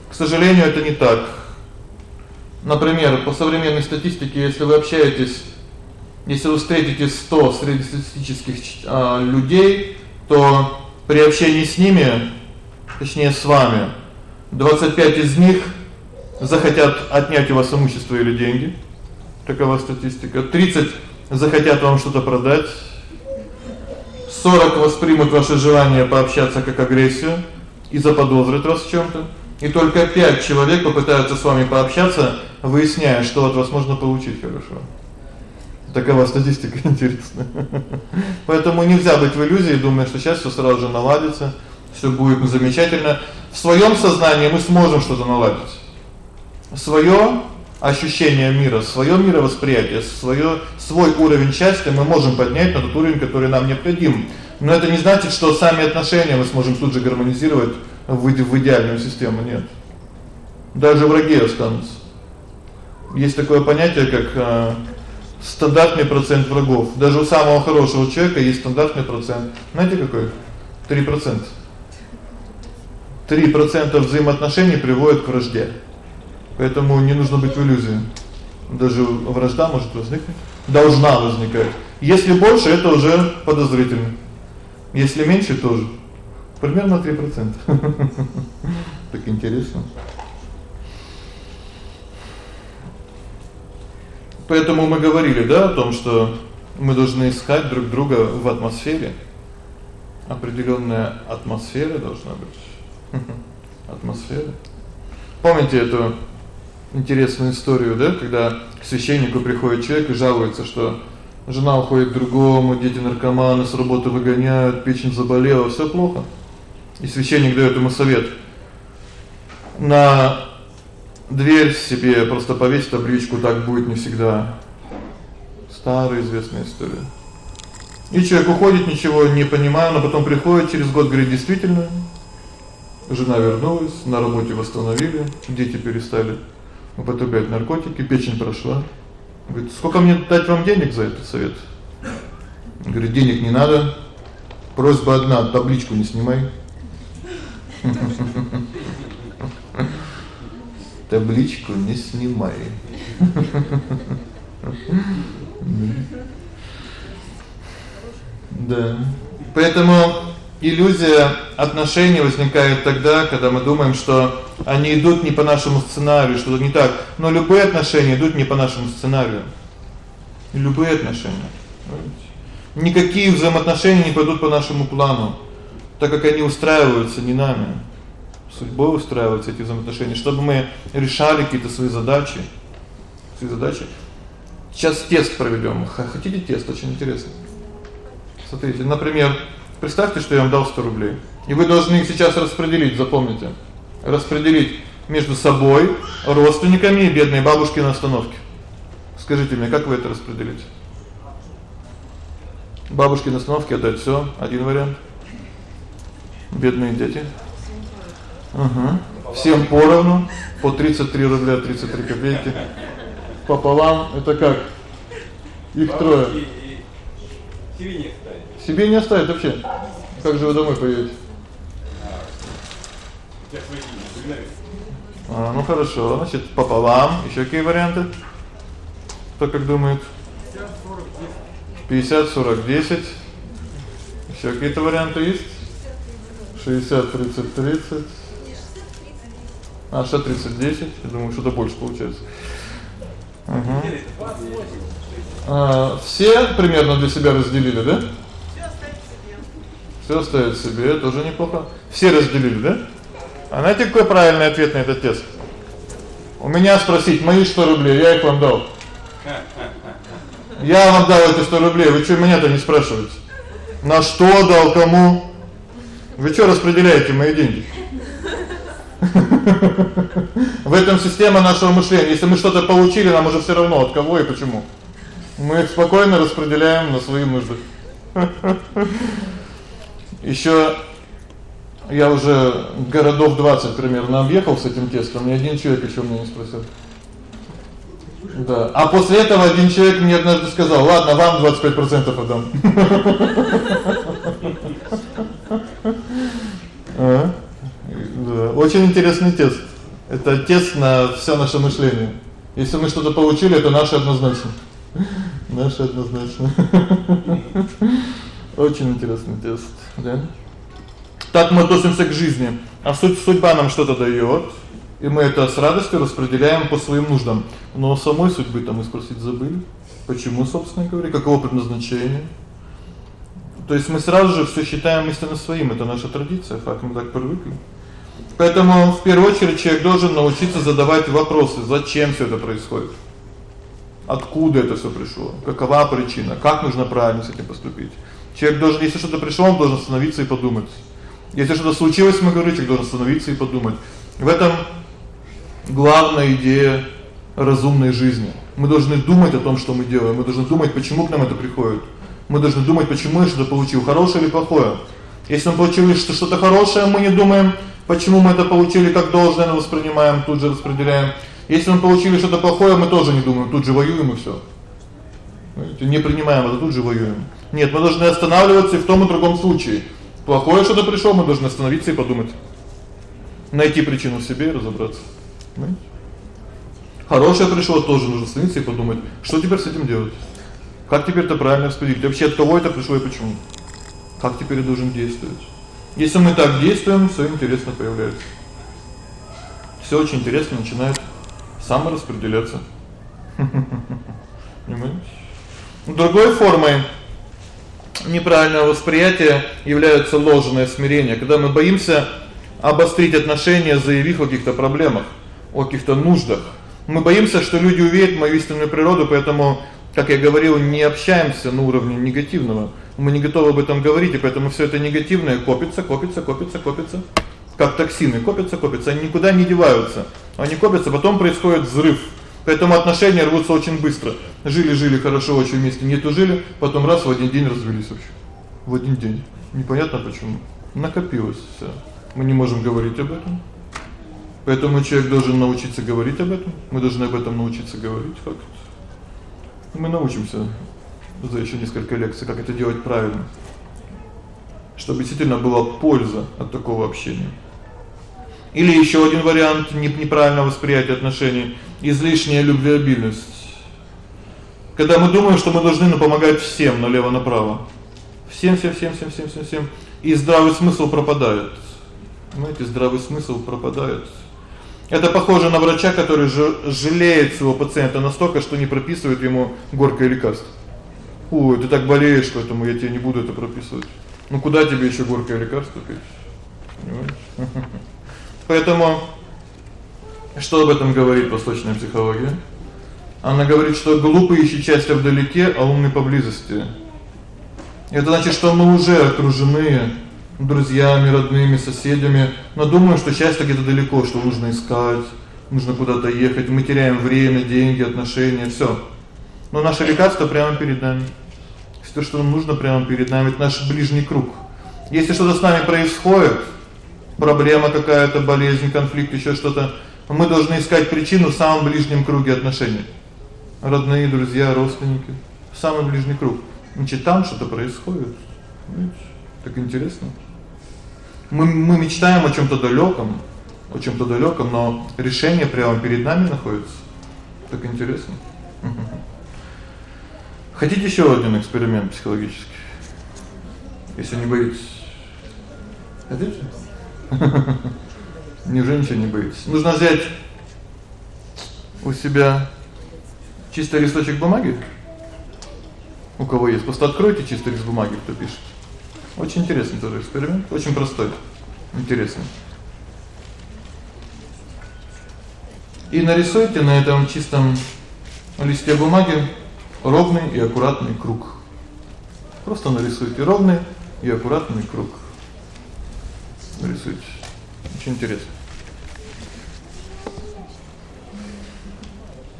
к сожалению, это не так. Например, по современной статистике, если вы общаетесь, если вы встретите 100 среднестатистических а, людей, то при общении с ними, точнее с вами, 25 из них захотят отнять у вас имущество или деньги. Такова статистика. 30 захотят вам что-то продать. 40 воспримут ваше желание пообщаться как агрессию и заподозрят вас в чём-то. И только 5 человек попытаются с вами пообщаться, выясняя, что от вас можно получить хорошо. Такова статистика *laughs* интересная. Поэтому нельзя быть в иллюзии, думая, что сейчас всё сразу же наладится, всё будет замечательно. В своём сознании мы сможем что-то наладить. Своё ощущение мира, своё мировосприятие, своё свой уровень счастья мы можем поднять на тот уровень, который нам необходим. Но это не значит, что сами отношения мы сможем тут же гармонизировать в, в идеальную систему, нет. Даже враги останутся. Есть такое понятие, как э, стандартный процент врагов. Даже у самого хорошего человека есть стандартный процент. Знаете какой? 3%. 3% взаимоотношений приводят к вражде. Поэтому не нужно быть в иллюзии. Даже вражда может возникнуть, должна возникать. Если больше это уже подозрительно. Если меньше тоже. Примерно 3%. *laughs* Так интересно. Поэтому мы говорили, да, о том, что мы должны искать друг друга в атмосфере. Определённая атмосфера должна быть. *laughs* Атмосфера. Помните эту интересную историю, да, когда к священнику приходит человек и жалуется, что жена уходит к другому, дети наркоманы, с работы выгоняют, печень заболела, всё плохо. И священник даёт ему совет. На дверь себе просто повесь табличку, так будет не всегда. Старая известная история. И человек уходит, ничего не понимая, но потом приходит через год, говорит: "Действительно, жена вернулась, на работе восстановили, дети перестали употреблять наркотики, печень прошла". Говорит: "Сколько мне дать вам денег за этот совет?" Говорит: "Денег не надо. Просьба одна: табличку не снимай". *laughs* Табличку не снимай. *laughs* Да. Поэтому иллюзия отношений возникает тогда, когда мы думаем, что они идут не по нашему сценарию, что-то не так. Но любые отношения идут не по нашему сценарию. Любые отношения. Никакие взаимоотношения не пойдут по нашему плану так как они устраиваются не нами. Судьбой устраиваются эти взаимоотношения, чтобы мы решали какие-то свои задачи. Свои задачи. Сейчас тест проведём. Хотите тест, очень интересно. Смотрите, например, представьте, что я вам дал 100 рублей. И вы должны их сейчас распределить, запомните. Распределить между собой, родственниками и бедной бабушкой на остановке. Скажите мне, как вы это распределите? Бабушке на остановке отдать всё, один вариант. Бедные дети. Угу. Всем поровну по 33 рубля 33 копейки. Пополам это как? Их трое. Оставить. Себе не оставить вообще. Как же вы домой поедете? А, ну хорошо, значит, пополам. Ещё какие варианты? Кто как думает? 50 40 10. Ещё какие-то варианты есть? 60 30 30. А 60 30 10. Я думаю, что-то больше получается. Угу. А, все примерно для себя разделили, да? Всё оставить себе, тоже неплохо. Все разделили, да? А знаете, какой правильный ответ на этот тест? У меня спросить: "Мои 100 рублей, я их вам дал". *laughs* Я вам дал эти 100 рублей, вы что меня-то не спрашиваете? На что дал, кому? Вы что распределяете мои деньги? *laughs* В этом система нашего мышления. Если мы что-то получили, нам уже всё равно от кого и почему. Мы их спокойно распределяем на свои нужды. *laughs* Ещё я уже городов 20 примерно объехал с этим тестом, ни один человек ещё меня не спросил. Да. А после этого один человек мне однажды сказал: "Ладно, вам 25% отдам". *laughs* А? Да, очень интересный тест. Это тест на всё наше мышление. Если мы что-то получили, это наше однозначно. *laughs* Наше однозначно. *laughs* Очень интересный тест, да? Так мы относимся к жизни. А суть судьба нам что-то даёт, и мы это с радостью распределяем по своим нуждам. Но самой судьбы-то мы спросить забыли. Почему, собственно говоря, каково предназначение? То есть мы сразу же всё считаем истинно своим, это наша традиция, факт мы так привыкли. Поэтому в первую очередь человек должен научиться задавать вопросы: зачем всё это происходит? Откуда это всё пришло? Какова причина? Как нужно правильно с этим поступить? Человек должен, если что-то пришло, он должен остановиться и подумать. Если что-то случилось, мы говорим, человек должен остановиться и подумать. В этом главная идея разумной жизни. Мы должны думать о том, что мы делаем. Мы должны думать, почему к нам это приходит. Мы должны думать, почему я что-то получил, хорошее или плохое. Если мы получили что-то хорошее, мы не думаем, почему мы это получили как должное, но воспринимаем, тут же распределяем. Если мы получили что-то плохое, мы тоже не думаем, тут же воюем и всё. Не принимаем это, тут же воюем. Нет, мы должны останавливаться и в том и другом случае. Плохое что-то пришло, мы должны остановиться и подумать. Найти причину в себе и разобраться. Понимаете? Хорошее пришло, тоже нужно остановиться и подумать, что теперь с этим делать? Как теперь это правильно распределить? Вообще от кого это пришло и почему? Как теперь должен действовать? Если мы так действуем, всё интересно появляется. Всё очень интересно начинает самораспределяться. *laughs* Понимаете? Другой формой неправильного восприятия является ложное смирение, когда мы боимся обострить отношения, заявив о каких-то проблемах, о каких-то нуждах. Мы боимся, что люди увидят мою истинную природу, поэтому, как я говорил, не общаемся на уровне негативного. Мы не готовы об этом говорить, и поэтому всё это негативное копится, копится, копится, копится, как токсины копятся, копятся, они никуда не деваются. Они копятся, потом происходит взрыв. Поэтому отношения рвутся очень быстро. Жили-жили хорошо очень вместе, не тужили, потом раз в один день развелись вообще. В один день. Непонятно почему. Накопилось всё. Мы не можем говорить об этом. Поэтому человек должен научиться говорить об этом. Мы должны об этом научиться говорить, факт. Мы научимся за ещё несколько лекций, как это делать правильно. Чтобы действительно была польза от такого общения. Или ещё один вариант неправильного восприятия отношений излишняя любвеобильность. Когда мы думаем, что мы должны ну помогать всем налево направо. Всем, всем, всем, всем, всем, всем, всем, и здравый смысл пропадает. Знаете, здравый смысл пропадает. Это похоже на врача, который жалеет своего пациента настолько, что не прописывает ему горькое лекарство. Ой, ты так болеешь, поэтому я тебе не буду это прописывать. Ну куда тебе ещё горькое лекарство пить? Понимаешь? *laughs* Поэтому что об этом говорит восточная психология? Она говорит, что глупый ищет счастье вдалеке, а умный поблизости. Это значит, что мы уже окружены друзьями, родными, соседями, но думаем, что счастье где-то далеко, что нужно искать, нужно куда-то ехать, мы теряем время, деньги, отношения, всё. Но наше лекарство прямо перед нами. Всё, что нам нужно прямо перед нами это наш ближний круг. Если что-то с нами происходит, проблема какая-то, болезнь, конфликт, ещё что-то, мы должны искать причину в самом ближнем круге отношений. Родные, друзья, родственники, самый ближний круг. Значит, там что-то происходит. Видите? Так интересно. Мы мы мечтаем о чём-то далёком, о чём-то далёком, но решение прямо перед нами находится. Так интересно. Хотите ещё один эксперимент психологический? Если не боитесь. Хотите? *laughs* Неужели ничего не боитесь? Нужно взять у себя чистый листочек бумаги. У кого есть, просто откройте чистый лист бумаги, кто пишет. Очень интересный тоже эксперимент, очень простой. Интересный. И нарисуйте на этом чистом листе бумаги ровный и аккуратный круг. Просто нарисуйте ровный и аккуратный круг. Нарисуйте. Очень интересно.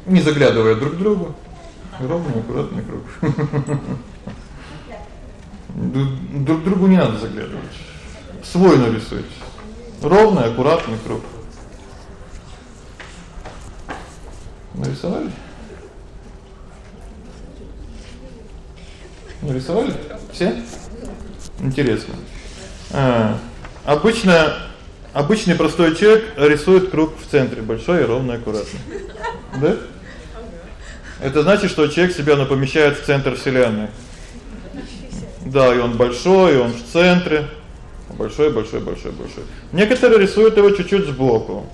Не заглядывая друг к другу, ровный аккуратный круг. *laughs* Друг другу не надо заглядывать. Свой нарисуйте. Ровный, аккуратный круг. Нарисовали? Нарисовали? Все? Интересно. А, обычно обычный простой человек рисует круг в центре, большой и ровный, аккуратный. Да? Это значит, что человек себя на помещает в центр вселенной. Да, и он большой, и он в центре. Большой, большой, большой, большой. Некоторые рисуют его чуть-чуть сбоку,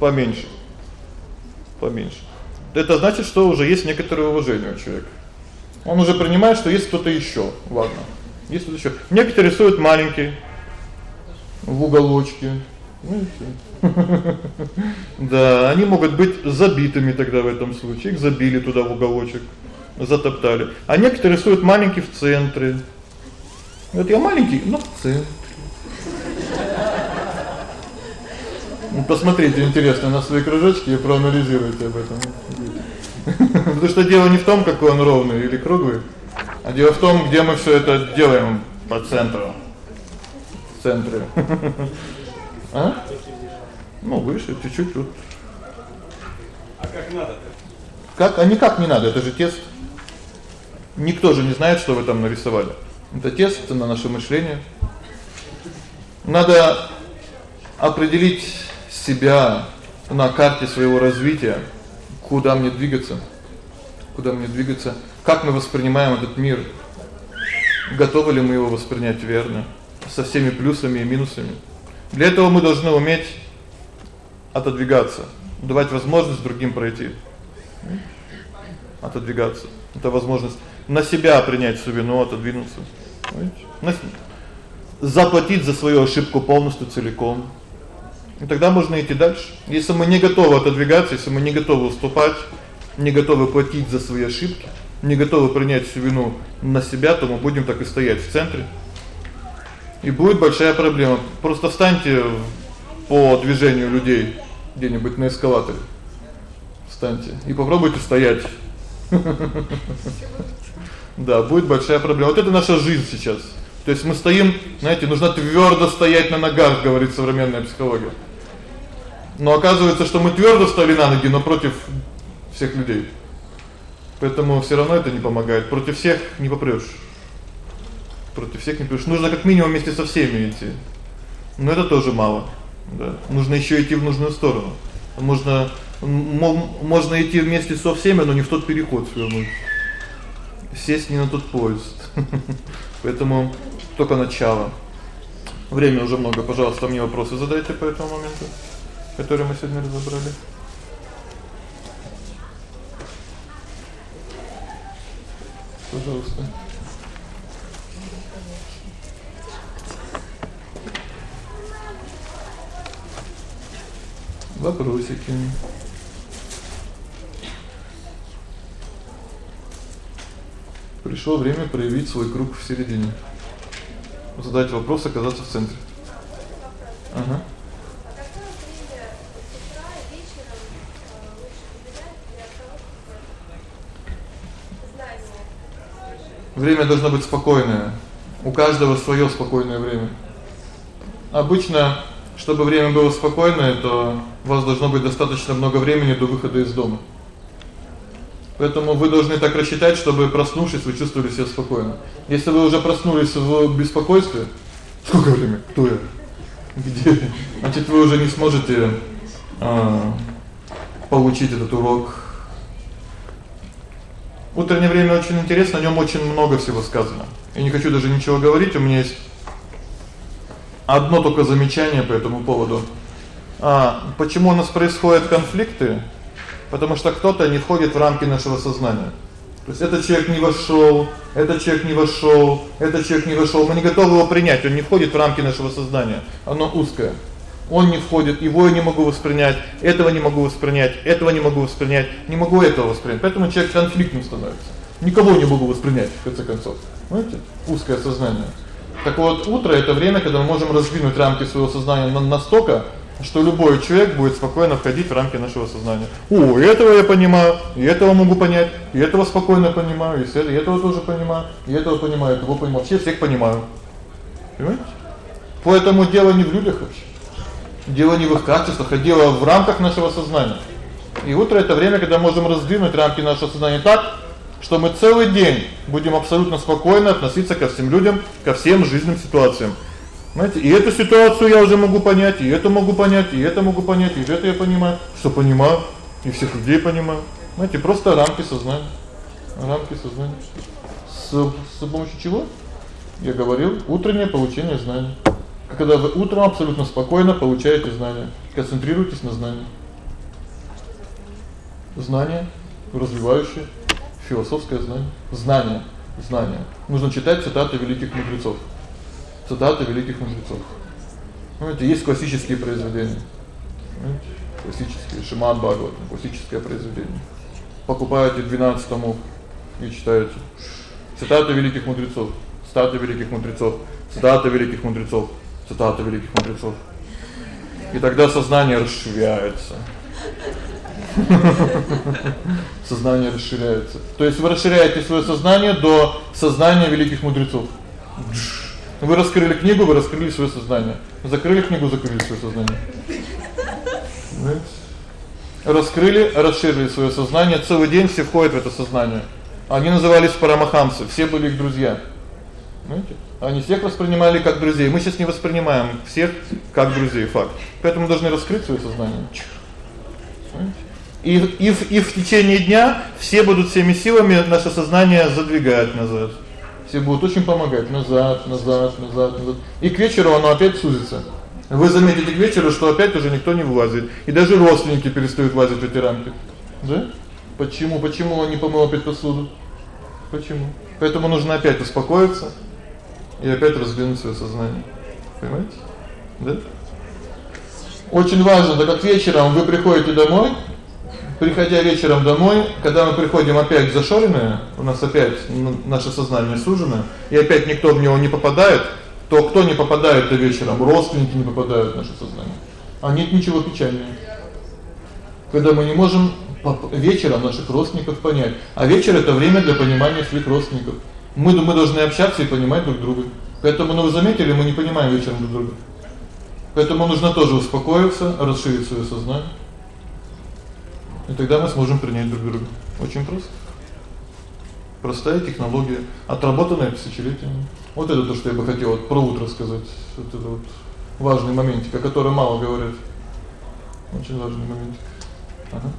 поменьше. Поменьше. Это значит, что уже есть некоторое уважение у человека. Он уже принимает, что есть кто-то ещё. Ладно. Есть кто-то ещё. Некоторые рисуют маленький в уголочке. Ну и всё. *laughs* Да, они могут быть забитыми тогда в этом случае. Их забили туда в уголочек, затоптали. А некоторые рисуют маленький в центре. Вот я маленький, но в центре. *laughs* Посмотрите, интересно, на свои кружочки и проанализируйте об этом. *laughs* Потому что дело не в том, какой он ровный или круглый, а дело в том, где мы всё это делаем по центру. Центре. *laughs* А? Ну, выше чуть-чуть тут. А как надо-то? Как? А никак не надо, это же тест. Никто же не знает, что вы там нарисовали. Это тест на наше мышление. Надо определить себя на карте своего развития куда мне двигаться? Куда мне двигаться? Как мы воспринимаем этот мир? Готовы ли мы его воспринять верно, со всеми плюсами и минусами? Для этого мы должны уметь отодвигаться, давать возможность другим пройти. Отодвигаться. Это возможность на себя принять всю вину, отодвинуться. Понимаете? Заплатить за свою ошибку полностью целиком. И тогда можно идти дальше. Если мы не готовы отодвигаться, если мы не готовы уступать, не готовы платить за свои ошибки, не готовы принять всю вину на себя, то мы будем так и стоять в центре. И будет большая проблема. Просто встаньте по движению людей где-нибудь на эскалаторе. Встаньте и попробуйте стоять. *laughs* Да, будет большая проблема. Вот это наша жизнь сейчас. То есть мы стоим, знаете, нужно твёрдо стоять на ногах, говорит современная психология. Но оказывается, что мы твёрдо стали на ноги, но против всех людей. Поэтому всё равно это не помогает. Против всех не попрёшь. Против всех не попрёшь. Нужно как минимум вместе со всеми идти. Но это тоже мало. Да. Нужно ещё идти в нужную сторону. Можно можно идти вместе со всеми, но не в тот переход свернуть. Сесть не на тот поезд. *laughs* Поэтому только начало. Время уже много, пожалуйста, мне вопросы задайте по этому моменту, которые мы сегодня разобрали. Пожалуйста. Вопросики. Пришло время проявить свой круг в середине. Задать вопрос, оказаться в центре. Ага. Время должно быть спокойное. У каждого своё спокойное время. Обычно, чтобы время было спокойное, то у вас должно быть достаточно много времени до выхода из дома. Поэтому вы должны так рассчитать, чтобы проснувшись, вы чувствовали себя спокойно. Если вы уже проснулись в беспокойстве, сколько времени? Кто я? Где? Значит, вы уже не сможете а получить этот урок. Утреннее время очень интересно, о нём очень много всего сказано. Я не хочу даже ничего говорить, у меня есть одно только замечание по этому поводу. А почему у нас происходят конфликты? Потому что кто-то не входит в рамки нашего сознания. То есть этот человек не вошёл, этот человек не вошёл, этот человек не вошёл. Мы не готовы его принять, он не входит в рамки нашего сознания. Оно узкое. Он не входит, его я не могу воспринять, этого не могу воспринять, этого не могу воспринять, не могу этого воспринять. Поэтому человек конфликтным становится. Никого не могу воспринять в конце концов. Понимаете? Узкое сознание. Так вот, утро это время, когда мы можем раздвинуть рамки своего сознания настолько, что любой человек будет спокойно входить в рамки нашего сознания. О, этого я понимаю, и этого могу понять, и этого спокойно понимаю, и этого тоже понимаю, и этого понимаю, этого понимаю, вообще всех понимаю. Понимаете? Поэтому дело не в людях вообще. Дело не в их качествах, а дело в рамках нашего сознания. И утро это время, когда можем раздвинуть рамки нашего сознания так, что мы целый день будем абсолютно спокойно относиться ко всем людям, ко всем жизненным ситуациям. Знаете, и эту ситуацию я уже могу понять, и это могу понять, и это могу понять, и это я понимаю, что понимаю, и всех людей понимаю. Знаете, просто рамки сознания. Рамки сознания. С с помощью чего? Я говорил, утреннее получение знаний. Когда вы утром абсолютно спокойно получаете знания, концентрируйтесь на знании. Знание развивающее философское знание, знание, знание. Нужно читать цитаты великих мудрецов. Цитаты великих мудрецов. Знаете, есть классические произведения. Знаете, классические Шримад Бхагаватам, классическое произведение. Покупаете 12 томов и читаете. Цитаты великих мудрецов, цитаты великих мудрецов, цитаты великих мудрецов, цитаты великих мудрецов. И тогда сознание расширяется. *laughs* Сознание расширяется. То есть вы расширяете своё сознание до сознания великих мудрецов. Вы раскрыли книгу, вы раскрыли своё сознание. Закрыли книгу, закрыли своё сознание. Раскрыли, расширили своё сознание, целый день все входят в это сознание. Они назывались парамахамсы, все были их друзья. Знаете? Они всех воспринимали как друзей. Мы сейчас не воспринимаем всех как друзей, факт. Поэтому должны раскрыть своё сознание. Знаете? И и в, течение дня все будут всеми силами наше сознание задвигать назад. Все будут очень помогать назад, назад, назад, назад. И к вечеру оно опять сузится. Вы заметите к вечеру, что опять уже никто не влазит, и даже родственники перестают влазить в эти рамки. Да? Почему? Почему он не помыл опять посуду? Почему? Поэтому нужно опять успокоиться и опять раздвинуть своё сознание. Понимаете? Да? Очень важно, так как вечером вы приходите домой, приходя вечером домой, когда мы приходим опять зашоренные, у нас опять наше сознание сужено, и опять никто в него не попадает, то кто не попадает до вечером, родственники не попадают в наше сознание. А нет ничего печальнее. Когда мы не можем вечером наших родственников понять, а вечер это время для понимания своих родственников. Мы мы должны общаться и понимать друг друга. Поэтому, ну вы заметили, мы не понимаем вечером друг друга. Поэтому нужно тоже успокоиться, расширить своё сознание. И тогда мы сможем принять друг друга. Очень просто. Простая технология, отработанная тысячелетиями. Вот это то, что я бы хотел вот про утро сказать. Вот это вот важный моментик, о котором мало говорят. Очень важный моментик. Ага.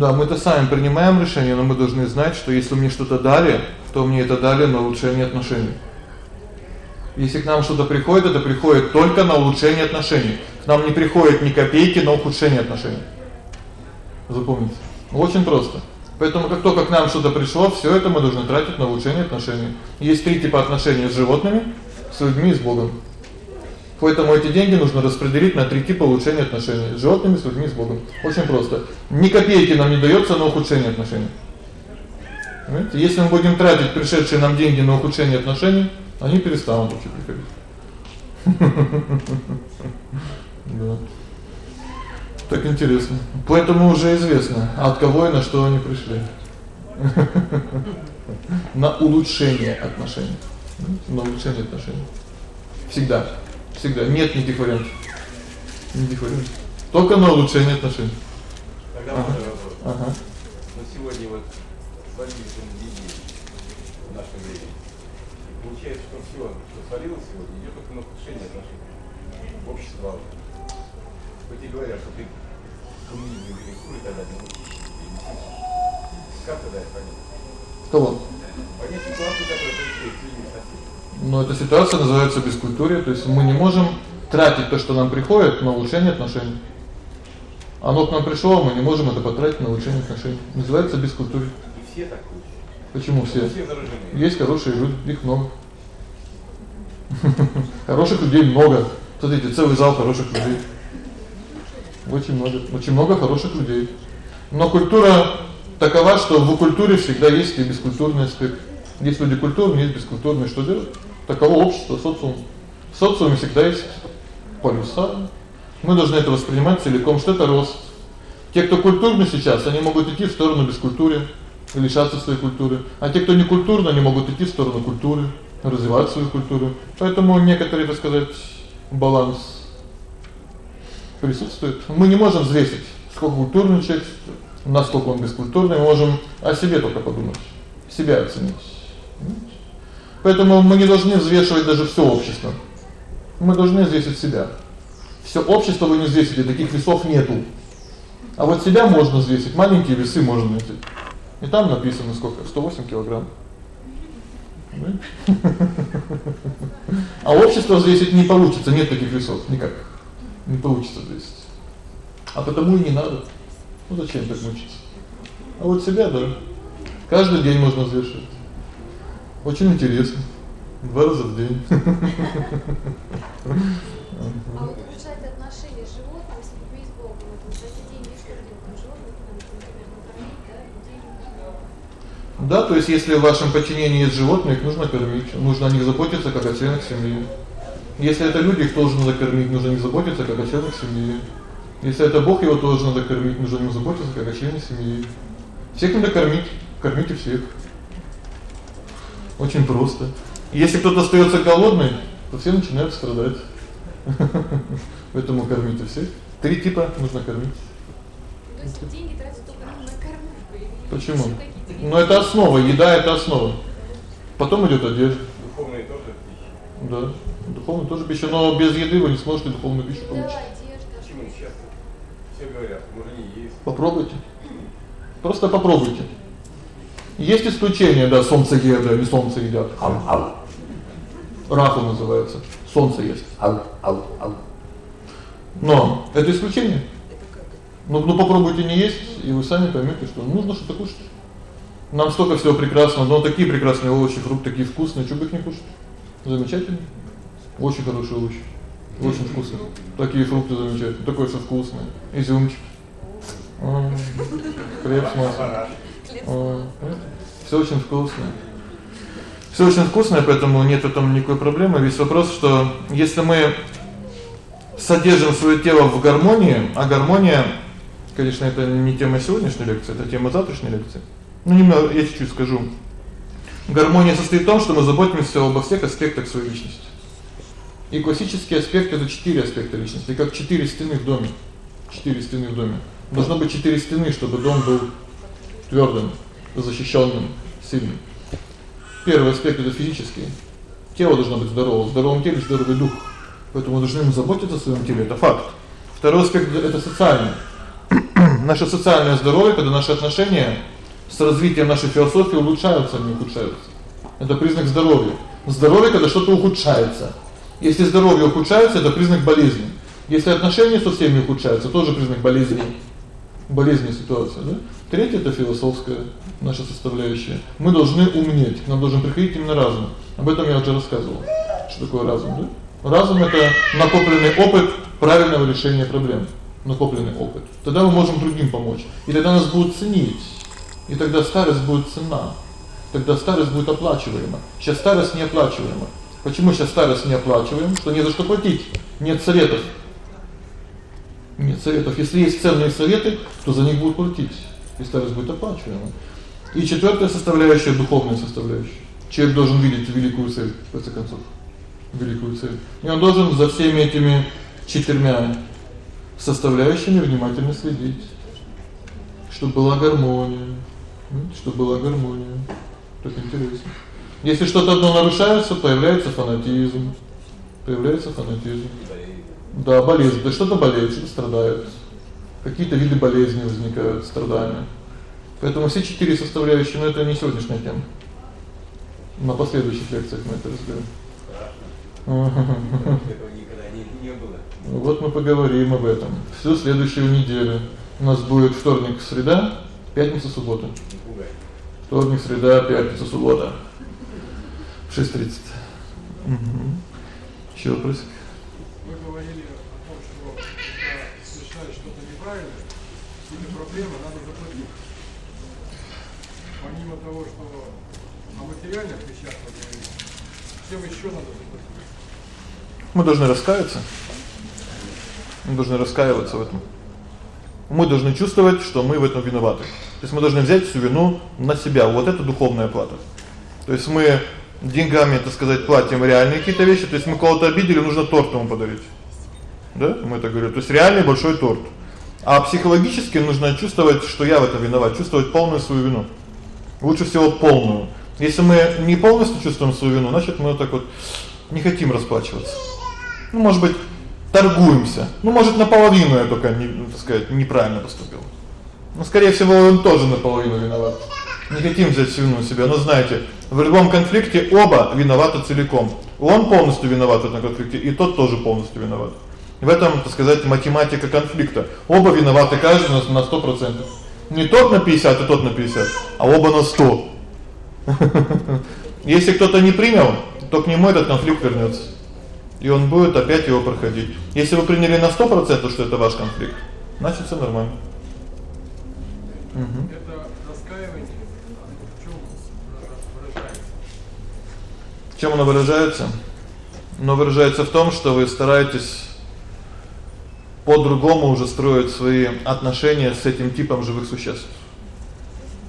Да, мы-то сами принимаем решение, но мы должны знать, что если мне что-то дали, то мне это дали на улучшение отношений. Если к нам что-то приходит, это приходит только на улучшение отношений. К нам не приходит ни копейки на ухудшение отношений. Запомните. Очень просто. Поэтому как только к нам что-то пришло, всё это мы должны тратить на улучшение отношений. Есть три типа отношений с животными, с людьми с Богом. Поэтому эти деньги нужно распределить на три типа улучшения отношений с животными, с людьми, с Богом. Очень просто. Ни копейки нам не даётся на ухудшение отношений. Понимаете? Если мы будем тратить пришедшие нам деньги на ухудшение отношений, они перестанут вообще приходить. *laughs* Да. Так интересно. Поэтому уже известно, от кого и на что они пришли. *laughs* На улучшение отношений. На улучшение отношений. Всегда. Всегда нет никаких вариантов. Никаких вариантов. Только на улучшение отношений. Тогда ага. вопрос. Ага. Но сегодня вот свалились деньги в нашем времени. Получается, что всё, что свалилось сегодня, идёт только на ухудшение отношений. Общество. Хоть и говорят, что ты коммунизм или хуй тогда не Как тогда это понять? Кого? Понять ситуацию, которая происходит но эта ситуация называется бескультурье, то есть мы не можем тратить то, что нам приходит, на улучшение отношений. Оно к нам пришло, мы не можем это потратить на улучшение отношений. Называется бескультурье. И все так. Почему все? Все. Есть хорошие люди, их много. *laughs* Хороших людей много. Смотрите, целый зал хороших людей. Очень много, очень много хороших людей. Но культура такова, что в культуре всегда есть и бескультурный аспект. Есть люди культурные, есть бескультурные, что делать? Таково общество, социум. В социуме всегда есть полюса. Мы должны это воспринимать целиком, что это рост. Те, кто культурны сейчас, они могут идти в сторону бескультуры, лишаться своей культуры. А те, кто не культурны, они могут идти в сторону культуры, развивать свою культуру. Поэтому некоторые, так сказать, баланс присутствует. Мы не можем взвесить, сколько культурный человек, насколько он бескультурный, мы можем о себе только подумать, себя оценить. Поэтому мы не должны взвешивать даже всё общество. Мы должны взвесить себя. Всё общество вы не взвесите, таких весов нету. А вот себя можно взвесить, маленькие весы можно найти. И там написано сколько? 108 килограмм. *laughs* А общество взвесить не получится, нет таких весов никак. Не получится взвесить. А потому и не надо. Ну зачем так мучиться? А вот себя, да. Каждый день можно взвешивать. Очень интересно. Два раза в день. *laughs* А вот улучшать отношения с животными, если бы есть Бог, вот за эти деньги что делать? Животных, например, накормить, да, людей. Да, то есть если в вашем подчинении есть животные, их нужно кормить, нужно о них заботиться как о членах семьи. Если это люди, их тоже надо кормить, нужно о них заботиться как о членах семьи. Если это Бог, его тоже надо кормить, нужно о нем заботиться как о члене семьи. Всех надо кормить, кормите всех. Очень просто. Если кто-то остаётся голодный, то все начинают страдать. *laughs* Поэтому кормите всех. Три типа нужно кормить. То есть деньги тратят только на кормушку или Почему? Ну это основа, еда это основа. Потом идёт одежда. Духовные тоже пища. Да. Духовная тоже пища, но без еды вы не сможете духовную пищу Да, получить. одежда. Почему сейчас все говорят, можно не есть. Попробуйте. Просто попробуйте. Есть исключения, да, солнцееды, не солнце едят. Ау, ау. Раху называется. Солнце ест. Ау, ау, ау. Но это исключение. Ну, ну попробуйте не есть, и вы сами поймёте, что нужно что-то кушать. Нам столько всего прекрасного, но такие прекрасные овощи, фрукты, такие вкусные, что бы их не кушать? Замечательно. Очень хорошие овощи. Очень вкусные. Такие фрукты замечательные, такой все вкусный. Изюмчик. М. Хлеб с Всё очень вкусно. Всё очень вкусное, поэтому нет в этом никакой проблемы. Весь вопрос, что если мы содержим своё тело в гармонии, а гармония, конечно, это не тема сегодняшней лекции, это тема завтрашней лекции. Ну немного я чуть-чуть скажу. Гармония состоит в том, что мы заботимся обо всех аспектах своей личности. И классический аспект это четыре аспекта личности, как четыре стены в доме. Четыре стены в доме. Должно быть четыре стены, чтобы дом был твёрдым, защищённым, сильным. Первый аспект это физический. Тело должно быть здоровым, в здоровом теле здоровый дух. Поэтому мы должны заботиться о своём теле, это факт. Второй аспект это социальный. *clears throat* Наше социальное здоровье, когда наши отношения с развитием нашей философии улучшаются, а не ухудшаются. Это признак здоровья. Здоровье когда что-то ухудшается. Если здоровье ухудшается, это признак болезни. Если отношения со всеми ухудшаются, тоже признак болезни. Болезненная ситуация, да? Третье это философская наша составляющая. Мы должны умнеть, нам должен приходить именно разум. Об этом я уже рассказывал. Что такое разум, да? Разум это накопленный опыт правильного решения проблем. Накопленный опыт. Тогда мы можем другим помочь. И тогда нас будут ценить. И тогда старость будет ценна. Тогда старость будет оплачиваема. Сейчас старость не оплачиваема. Почему сейчас старость не оплачиваем? Что не за что платить. Нет советов. Нет советов. Если есть ценные советы, то за них будут платить. И старость будет оплачиваема. И четвёртая составляющая духовная составляющая. Человек должен видеть великую цель в конце концов. Великую цель. И он должен за всеми этими четырьмя составляющими внимательно следить, чтобы была гармония, чтобы была гармония. Так интересно. Если что-то одно нарушается, появляется фанатизм. Появляется фанатизм. Да, болезнь, да что-то болеет, что-то страдает. Какие-то виды болезни возникают, страдания. Поэтому все четыре составляющие, но это не сегодняшняя тема. На последующих лекциях мы это разберем. Этого никогда не не, было. Вот мы поговорим об этом. Всю следующую неделю. У нас будет вторник, среда, пятница, суббота. Вторник, среда, пятница, суббота. 6:30. Угу. Ещё вопросы? Вы говорили о том, что когда совершаешь что-то неправильно, или проблема, надо заплатить. Помимо того, что о материальных вещах вы говорите, чем еще надо заплатить? Мы должны раскаяться. Мы должны раскаиваться в этом. Мы должны чувствовать, что мы в этом виноваты. То есть мы должны взять всю вину на себя. Вот это духовная плата. То есть мы деньгами, так сказать, платим реальные какие-то вещи, то есть мы кого-то обидели, нужно торт ему подарить. Да? Мы это говорим. То есть реальный большой торт. А психологически нужно чувствовать, что я в этом виноват, чувствовать полную свою вину. Лучше всего полную. Если мы не полностью чувствуем свою вину, значит, мы вот так вот не хотим расплачиваться. Ну, может быть, торгуемся. Ну, может, наполовину я только не, так сказать, неправильно поступил. Но скорее всего, он тоже наполовину виноват. Не хотим взять всю вину на себя. Но знаете, в любом конфликте оба виноваты целиком. Он полностью виноват в этом конфликте, и тот тоже полностью виноват. В этом, так сказать, математика конфликта. Оба виноваты каждый на 100%. Не тот на 50, и тот на 50, а оба на 100. *laughs* Если кто-то не принял, то к нему этот конфликт вернётся. И он будет опять его проходить. Если вы приняли на 100%, что это ваш конфликт, значит всё нормально. Угу. Это раскаивание в чём выражается? В чём оно выражается? Оно выражается в том, что вы стараетесь по-другому уже строить свои отношения с этим типом живых существ.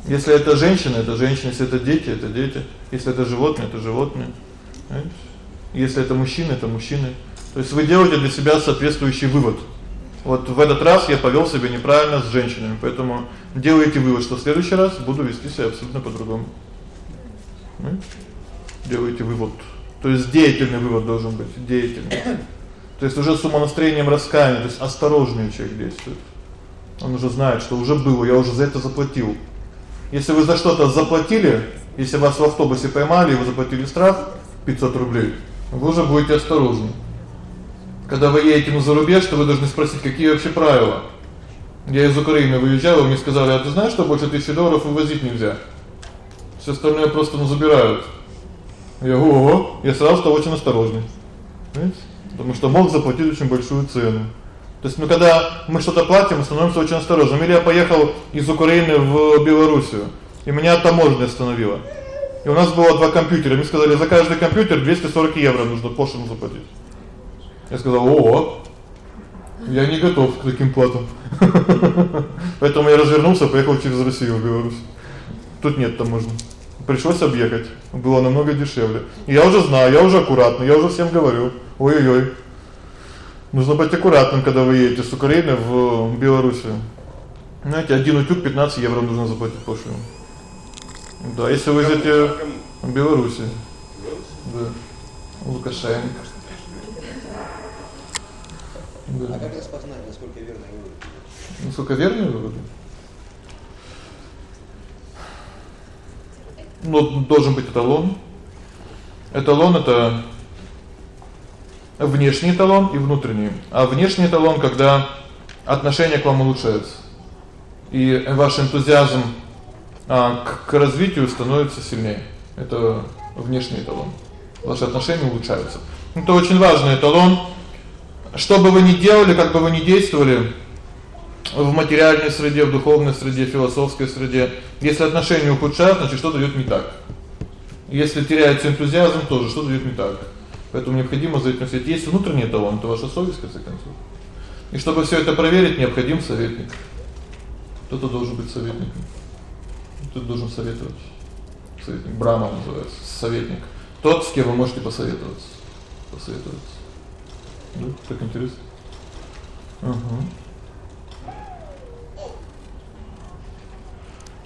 Если это женщина, это женщина, если это дети, это дети, если это животные, это животные. Понимаете? Если это мужчина, это мужчины. То есть вы делаете для себя соответствующий вывод. Вот в этот раз я повёл себя неправильно с женщинами, поэтому делайте вывод, что в следующий раз буду вести себя абсолютно по-другому. Делайте вывод. То есть деятельный вывод должен быть, деятельный. То есть уже с умонастроением раскаяния, то есть осторожнее человек действует. Он уже знает, что уже было, я уже за это заплатил. Если вы за что-то заплатили, если вас в автобусе поймали, и вы заплатили штраф 500 рублей, вы уже будете осторожны. Когда вы едете на зарубеж, то вы должны спросить, какие вообще правила. Я из Украины выезжал, мне сказали: "А ты знаешь, что больше 1000 долларов вывозить нельзя? Всё остальное просто ну забирают". Я: "Ого". Я сразу стал очень осторожный. Понимаете? Потому что мог заплатить очень большую цену. То есть, ну когда мы что-то платим, мы становимся очень осторожными. Или я поехал из Украины в Белоруссию, и меня таможня остановила. И у нас было два компьютера. Мне сказали: "За каждый компьютер 240 евро нужно пошлину заплатить". Я сказал: "О, я не готов к таким платам". *laughs* Поэтому я развернулся, поехал через Россию в Беларусь. Тут нет таможни. Пришлось объехать. Было намного дешевле. И я уже знаю, я уже аккуратный, я уже всем говорю: "Ой-ой-ой, Нужно быть аккуратным, когда вы едете с Украины в Белоруссию. Знаете, один утюг 15 евро нужно заплатить пошлину. Да, если вы идете в Белоруссию. Да. Лукашенко. Да. А как распознать, насколько верно вывод? Насколько верный вывод? Ну, должен быть эталон. Эталон это внешний эталон и внутренний. А внешний эталон, когда отношение к вам улучшается. И ваш энтузиазм а, к, к развитию становится сильнее. Это внешний эталон. Ваши отношения улучшаются. Это очень важный эталон. Что бы вы ни делали, как бы вы ни действовали в материальной среде, в духовной среде, в философской среде, если отношения ухудшаются, значит, что-то идёт не так. Если теряется энтузиазм, тоже что-то идёт не так. Поэтому необходимо за этим следить. Есть внутренний талант, это ваша совесть, в конце концов. И чтобы всё это проверить, необходим советник. Кто-то должен быть советником. Кто-то должен советовать. Советник Брама называется, советник. Тот, с кем вы можете посоветоваться. Посоветоваться. Да, так интересно. Угу.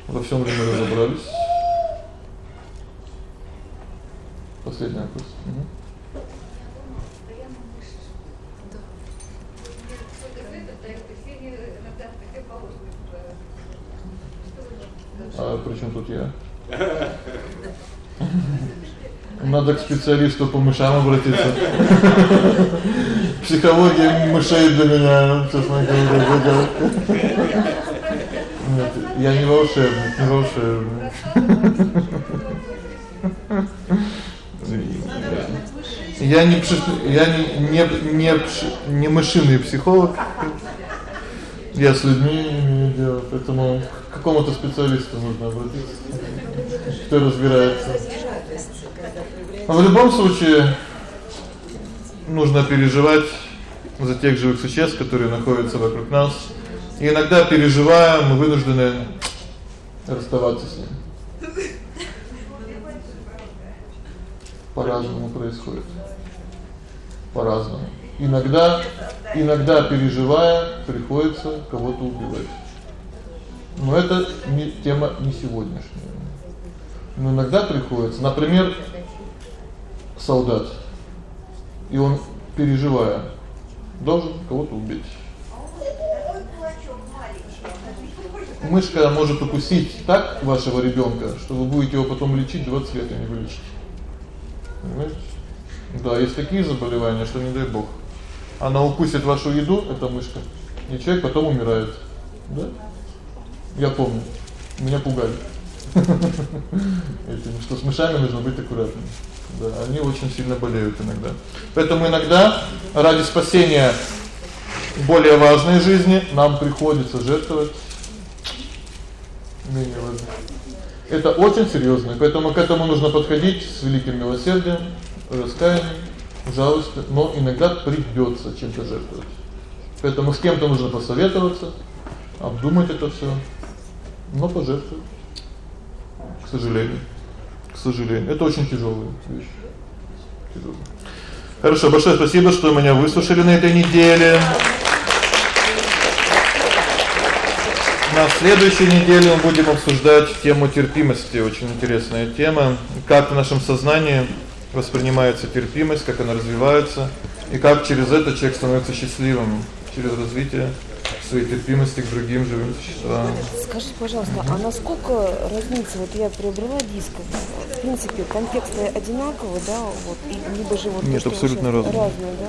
Во всем ли мы разобрались? Последний вопрос. Угу. А причём тут я? Надо к специалисту по мышам обратиться. Психология мышей для меня, честно говоря, загадка. Нет, я не волшебник, не волшебник. Я не я не не не, не мышиный психолог. Я с людьми имею дело, поэтому к какому-то специалисту нужно обратиться. Кто разбирается. Но в любом случае нужно переживать за тех живых существ, которые находятся вокруг нас. И иногда переживая, мы вынуждены расставаться с ними. По-разному происходит. По-разному. Иногда иногда переживая, приходится кого-то убивать. Но это не тема не сегодняшняя. Но иногда приходится, например, солдат. И он переживая должен кого-то убить. Мышка может укусить так вашего ребёнка, что вы будете его потом лечить 20 лет и не вылечите. Понимаете? Да, есть такие заболевания, что не дай бог. Она укусит вашу еду, эта мышка, и человек потом умирает. Да? Я помню. Меня пугали. *laughs* Этим, что с мышами нужно быть аккуратным. Да, они очень сильно болеют иногда. Поэтому иногда ради спасения более важной жизни нам приходится жертвовать менее важной. Это очень серьёзно, поэтому к этому нужно подходить с великим милосердием, раскаянием, жалостью, но иногда придётся чем-то жертвовать. Поэтому с кем-то нужно посоветоваться, обдумать это всё, но пожертвовать. К сожалению. К сожалению, это очень тяжёлая вещь. Тяжёлая. Хорошо, большое спасибо, что меня выслушали на этой неделе. На следующей неделе мы будем обсуждать тему терпимости, очень интересная тема, как в нашем сознании воспринимается терпимость, как она развивается и как через это человек становится счастливым через развитие своей терпимости к другим живым существам. Скажите, пожалуйста, а насколько разница, вот я приобрела диск, в принципе, контексты одинаковые, да, вот и либо же вот Нет, то, абсолютно разные. разные, да?